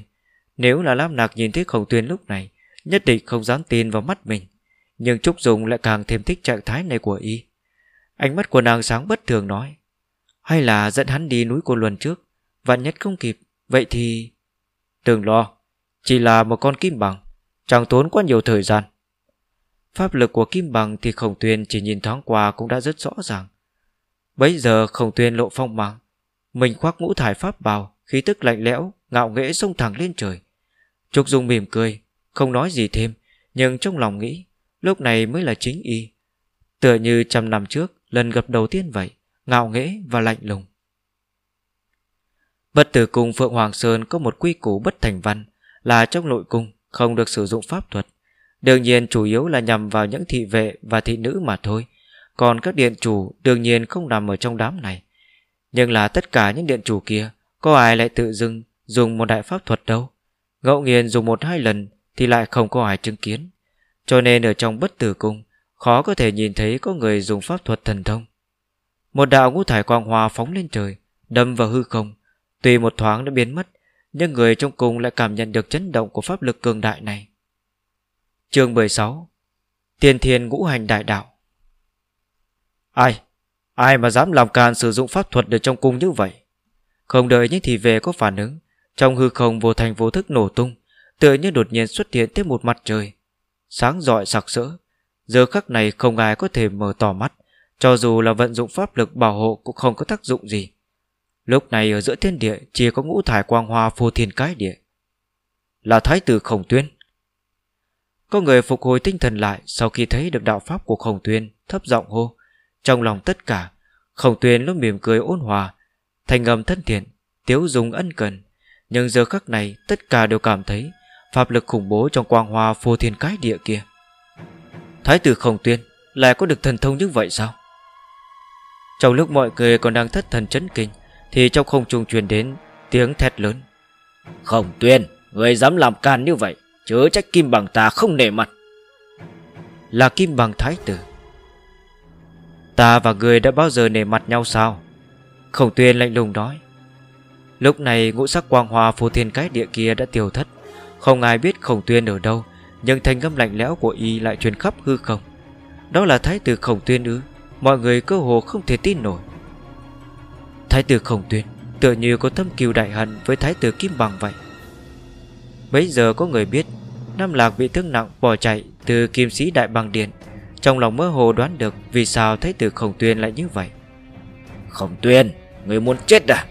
Speaker 1: Nếu là Lam Nạc nhìn thấy khổng tuyên lúc này Nhất định không dám tin vào mắt mình. Nhưng Trúc Dung lại càng thêm thích trạng thái này của y. Ánh mắt của nàng sáng bất thường nói Hay là dẫn hắn đi núi Côn Luân trước Vạn nhất không kịp Vậy thì Đừng lo Chỉ là một con kim bằng Chẳng tốn quá nhiều thời gian. Pháp lực của Kim Bằng thì Khổng Tuyên chỉ nhìn thoáng qua cũng đã rất rõ ràng. Bây giờ Khổng Tuyên lộ phong mang, mình khoác ngũ thải pháp bào, khí tức lạnh lẽo, ngạo nghễ xông thẳng lên trời. Trục Dung mỉm cười, không nói gì thêm, nhưng trong lòng nghĩ, lúc này mới là chính y. Tựa như trăm năm trước, lần gặp đầu tiên vậy, ngạo nghễ và lạnh lùng. Bất tử cung Phượng Hoàng Sơn có một quy củ bất thành văn, là trong nội cung không được sử dụng pháp thuật. Đương nhiên chủ yếu là nhằm vào những thị vệ và thị nữ mà thôi. Còn các điện chủ đương nhiên không nằm ở trong đám này. Nhưng là tất cả những điện chủ kia, có ai lại tự dưng dùng một đại pháp thuật đâu. Ngẫu nhiên dùng một hai lần thì lại không có ai chứng kiến. Cho nên ở trong bất tử cung, khó có thể nhìn thấy có người dùng pháp thuật thần thông. Một đạo ngũ thải quang hoa phóng lên trời, đâm vào hư không. Tuy một thoáng đã biến mất, nhưng người trong cung lại cảm nhận được chấn động của pháp lực cường đại này. Chương 16 Tiên thiên ngũ hành đại đạo Ai? Ai mà dám làm càn sử dụng pháp thuật ở trong cung như vậy? Không đợi những thị về có phản ứng, trong hư không vô thành vô thức nổ tung, tựa như đột nhiên xuất hiện tiếp một mặt trời. Sáng rọi sặc sỡ, giờ khắc này không ai có thể mở tỏ mắt, cho dù là vận dụng pháp lực bảo hộ cũng không có tác dụng gì. Lúc này ở giữa thiên địa chỉ có ngũ thải quang hoa phô thiên cái địa. Là thái tử khổng tuyên. Có người phục hồi tinh thần lại sau khi thấy được đạo pháp của khổng tuyên, thấp giọng hô. Trong lòng tất cả, khổng tuyên lúc mỉm cười ôn hòa, thành ngầm thân thiện, tiếu dùng ân cần. Nhưng giờ khắc này tất cả đều cảm thấy pháp lực khủng bố trong quang hoa phô thiên cái địa kia. Thái tử khổng tuyên lại có được thần thông như vậy sao? Trong lúc mọi người còn đang thất thần chấn kinh thì trong không trung truyền đến tiếng thét lớn Khổng tuyên Người dám làm can như vậy Chớ trách kim bằng ta không nể mặt Là kim bằng thái tử Ta và người đã bao giờ nể mặt nhau sao Khổng tuyên lạnh lùng nói. Lúc này ngũ sắc quang hoa phù thiên cái địa kia đã tiêu thất. Không ai biết khổng tuyên ở đâu, Nhưng thanh âm lạnh lẽo của y lại truyền khắp hư không. Đó là thái tử khổng tuyên ư? Mọi người cơ hồ không thể tin nổi. Thái tử khổng tuyên, Tựa như có thâm kiều đại hận với thái tử Kim Bằng vậy. Bây giờ có người biết, Nam Lạc bị thương nặng bỏ chạy Từ kim sĩ đại bằng điện. Trong lòng mơ hồ đoán được Vì sao thái tử khổng tuyên lại như vậy. Khổng tuyên Người muốn chết à?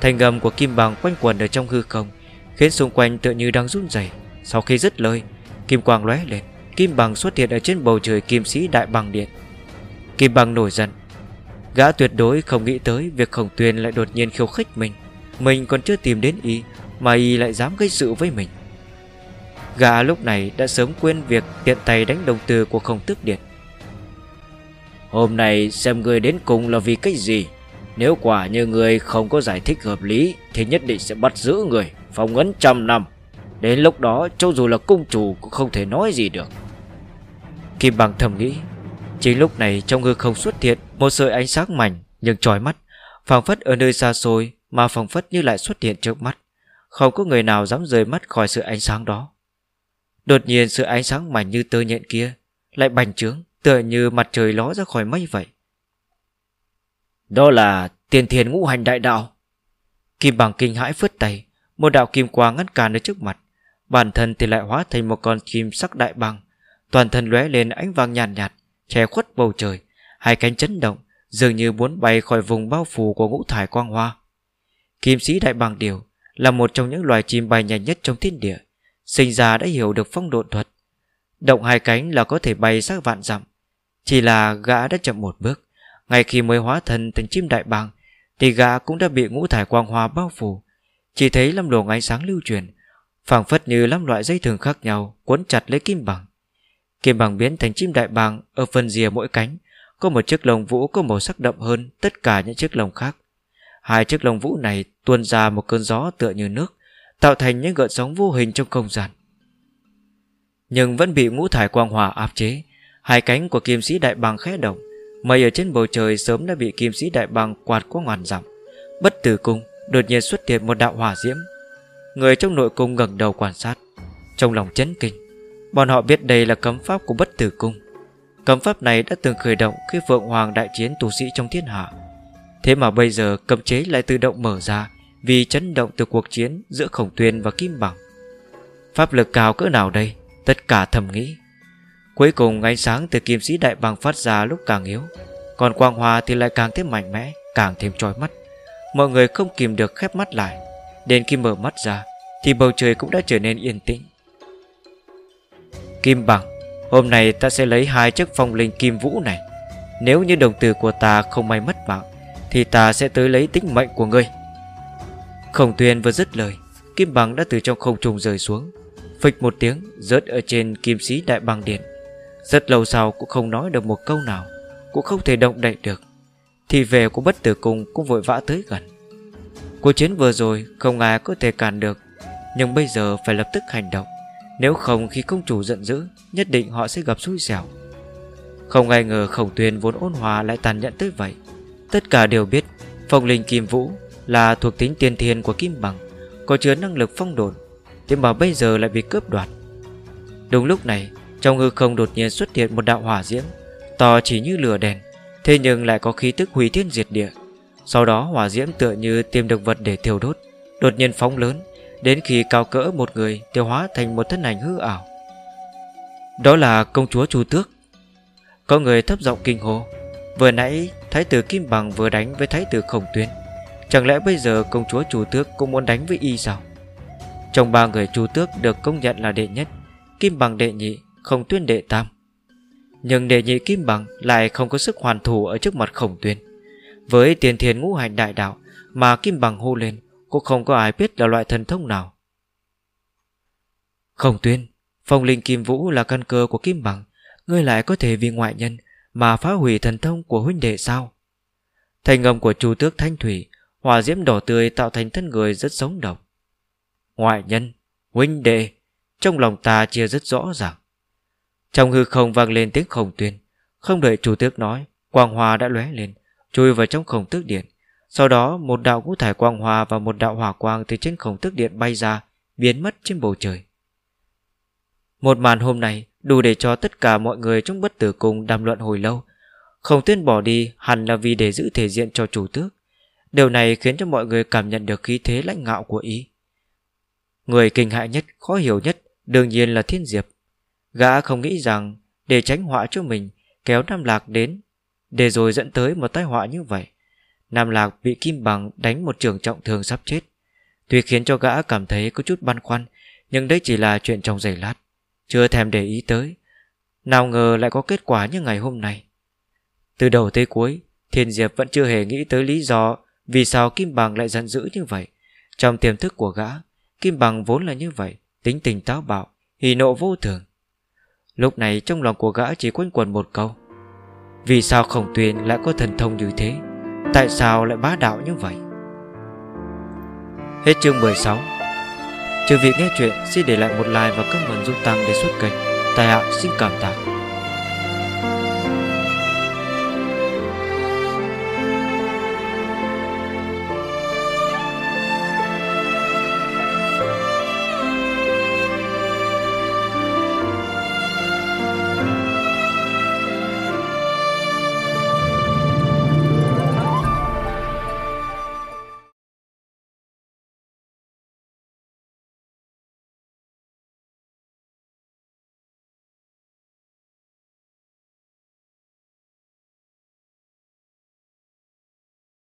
Speaker 1: Thành gầm của Kim Bằng quanh quần ở trong hư không, Khiến xung quanh tựa như đang run rẩy. Sau khi dứt lời, Kim quang lóe lên. Kim Bằng xuất hiện ở trên bầu trời kim sĩ đại bằng điện. Kim Bằng nổi giận. Gã tuyệt đối không nghĩ tới việc khổng tuyên lại đột nhiên khiêu khích mình. Mình còn chưa tìm đến y, Mà y lại dám gây sự với mình. Gã lúc này đã sớm quên việc tiện tay đánh đồng từ của khổng tước điện. Hôm nay xem người đến cùng là vì cái gì? Nếu quả như người không có giải thích hợp lý, Thì nhất định sẽ bắt giữ người Phòng ấn trăm năm. Đến lúc đó, cho dù là cung chủ cũng không thể nói gì được. Kim bằng thầm nghĩ Chính lúc này trong hư không xuất hiện Một sợi ánh sáng mảnh, nhưng trói mắt, phảng phất ở nơi xa xôi, Mà phảng phất như lại xuất hiện trước mắt. Không có người nào dám rời mắt khỏi sự ánh sáng đó. Đột nhiên sự ánh sáng mảnh như tơ nhện kia Lại bành trướng, Tựa như mặt trời ló ra khỏi mây vậy. Đó là tiền thiền ngũ hành đại đạo. Kim bằng kinh hãi phất tay Một đạo kim quang ngăn cản ở trước mặt. Bản thân thì lại hóa thành một con chim sắc đại bằng Toàn thân lóe lên ánh vàng nhàn nhạt, nhạt Che khuất bầu trời. Hai cánh chấn động Dường như muốn bay khỏi vùng bao phủ của ngũ thải quang hoa. Kim sĩ đại bằng điều Là một trong những loài chim bay nhanh nhất trong thiên địa. Sinh ra đã hiểu được phong độn thuật. Động hai cánh là có thể bay sát vạn dặm. Chỉ là gã đã chậm một bước. Ngay khi mới hóa thân thành chim đại bàng, Thì gã cũng đã bị ngũ thải quang hoa bao phủ. Chỉ thấy lâm luồng ánh sáng lưu truyền, phảng phất như lắm loại dây thường khác nhau Quấn chặt lấy kim bằng Kim bằng biến thành chim đại bàng Ở phần rìa mỗi cánh, Có một chiếc lồng vũ có màu sắc đậm hơn Tất cả những chiếc lồng khác. Hai chiếc lồng vũ này tuôn ra một cơn gió tựa như nước, Tạo thành những gợn sóng vô hình trong không gian. Nhưng vẫn bị ngũ thải quang hòa áp chế, Hai cánh của kim sĩ đại bàng khẽ động Mây ở trên bầu trời sớm đã bị kim sĩ đại bằng quạt qua ngàn dặm. Bất tử cung Đột nhiên xuất hiện một đạo hỏa diễm. Người trong nội cung ngẩng đầu quan sát, Trong lòng chấn kinh. Bọn họ biết đây là cấm pháp của bất tử cung. Cấm pháp này đã từng khởi động Khi Phượng Hoàng đại chiến tù sĩ trong thiên hạ. Thế mà bây giờ cấm chế lại tự động mở ra Vì chấn động từ cuộc chiến Giữa khổng tuyên và kim bằng. Pháp lực cao cỡ nào đây? Tất cả thầm nghĩ. Cuối cùng ánh sáng từ kim sĩ đại bằng phát ra lúc càng yếu, Còn quang hòa thì lại càng thêm mạnh mẽ, Càng thêm trói mắt. Mọi người không kìm được khép mắt lại Đến khi mở mắt ra, Thì bầu trời cũng đã trở nên yên tĩnh. Kim bằng Hôm nay ta sẽ lấy hai chiếc phong linh kim vũ này. Nếu như đồng tử của ta không may mất mạng, Thì ta sẽ tới lấy tính mệnh của ngươi. Khổng tuyên vừa dứt lời, Kim bằng đã từ trong không trung rơi xuống, Phịch một tiếng rớt ở trên kim sĩ đại bằng điện. Rất lâu sau cũng không nói được một câu nào, Cũng không thể động đậy được. Thì về của bất tử cung cũng vội vã tới gần. Cuộc chiến vừa rồi không ai có thể cản được, Nhưng bây giờ phải lập tức hành động. Nếu không khi công chủ giận dữ, Nhất định họ sẽ gặp xui xẻo. Không ai ngờ khổng tuyên vốn ôn hòa lại tàn nhẫn tới vậy. Tất cả đều biết, Phong linh kim vũ là thuộc tính tiên thiên của kim bằng, Có chứa năng lực phong đồn Thế mà bây giờ lại bị cướp đoạt. Đúng lúc này trong hư không đột nhiên xuất hiện một đạo hỏa diễm, To chỉ như lửa đèn, Thế nhưng lại có khí tức hủy thiên diệt địa. Sau đó hỏa diễm tựa như tìm được vật để thiêu đốt, Đột nhiên phóng lớn, Đến khi cao cỡ một người tiêu hóa thành một thân ảnh hư ảo. Đó là công chúa Chu Tước. Có người thấp giọng kinh hô, Vừa nãy, Thái tử Kim Bằng vừa đánh với Thái tử Khổng Tuyên, Chẳng lẽ bây giờ công chúa Chu Tước cũng muốn đánh với y sao? Trong ba người Chu Tước được công nhận là đệ nhất, Kim Bằng đệ nhị Khổng Tuyên đệ tam. Nhưng đệ nhị Kim Bằng lại không có sức hoàn thủ Ở trước mặt Khổng Tuyên. Với tiền thiền ngũ hành đại đạo Mà Kim Bằng hô lên Cũng không có ai biết là loại thần thông nào. Khổng Tuyên Phong linh Kim Vũ là căn cơ của Kim Bằng Ngươi lại có thể vì ngoại nhân Mà phá hủy thần thông của huynh đệ sao? Thành ngầm của Chu Tước Thanh Thủy Hòa diễm đỏ tươi tạo thành thân người rất sống động. Ngoại nhân, huynh đệ, trong lòng ta chia rất rõ ràng. Trong hư không vang lên tiếng khổng tuyên, không đợi chủ tước nói, quang hoa đã lóe lên, chui vào trong khổng tước điện. Sau đó một đạo ngũ thải quang hoa và một đạo hỏa quang từ trên khổng tước điện bay ra, biến mất trên bầu trời. Một màn hôm nay đủ để cho tất cả mọi người trong bất tử cung đàm luận hồi lâu. Khổng tuyên bỏ đi hẳn là vì để giữ thể diện cho chủ tước. Điều này khiến cho mọi người cảm nhận được khí thế lãnh ngạo của ý. Người kinh hại nhất, khó hiểu nhất Đương nhiên là Thiên Diệp Gã không nghĩ rằng để tránh họa cho mình, Kéo Nam Lạc đến, Để rồi dẫn tới một tai họa như vậy. Nam Lạc bị Kim Bằng đánh một trường trọng thương sắp chết. Tuy khiến cho gã cảm thấy có chút băn khoăn, Nhưng đây chỉ là chuyện trong giày lát. Chưa thèm để ý tới, Nào ngờ lại có kết quả như ngày hôm nay. Từ đầu tới cuối, Thiên Diệp vẫn chưa hề nghĩ tới lý do Vì sao Kim Bằng lại giận dữ như vậy. Trong tiềm thức của gã, Kim bằng vốn là như vậy, Tính tình táo bạo, Hỉ nộ vô thường. Lúc này trong lòng của gã chỉ quấn quẩn một câu. Vì sao khổng tuyền lại có thần thông như thế? Tại sao lại bá đạo như vậy? Hết chương 16 Trừ vị nghe chuyện, xin để lại một like và comment giúp tăng để xuất kênh. Tài hạ, xin cảm tạ.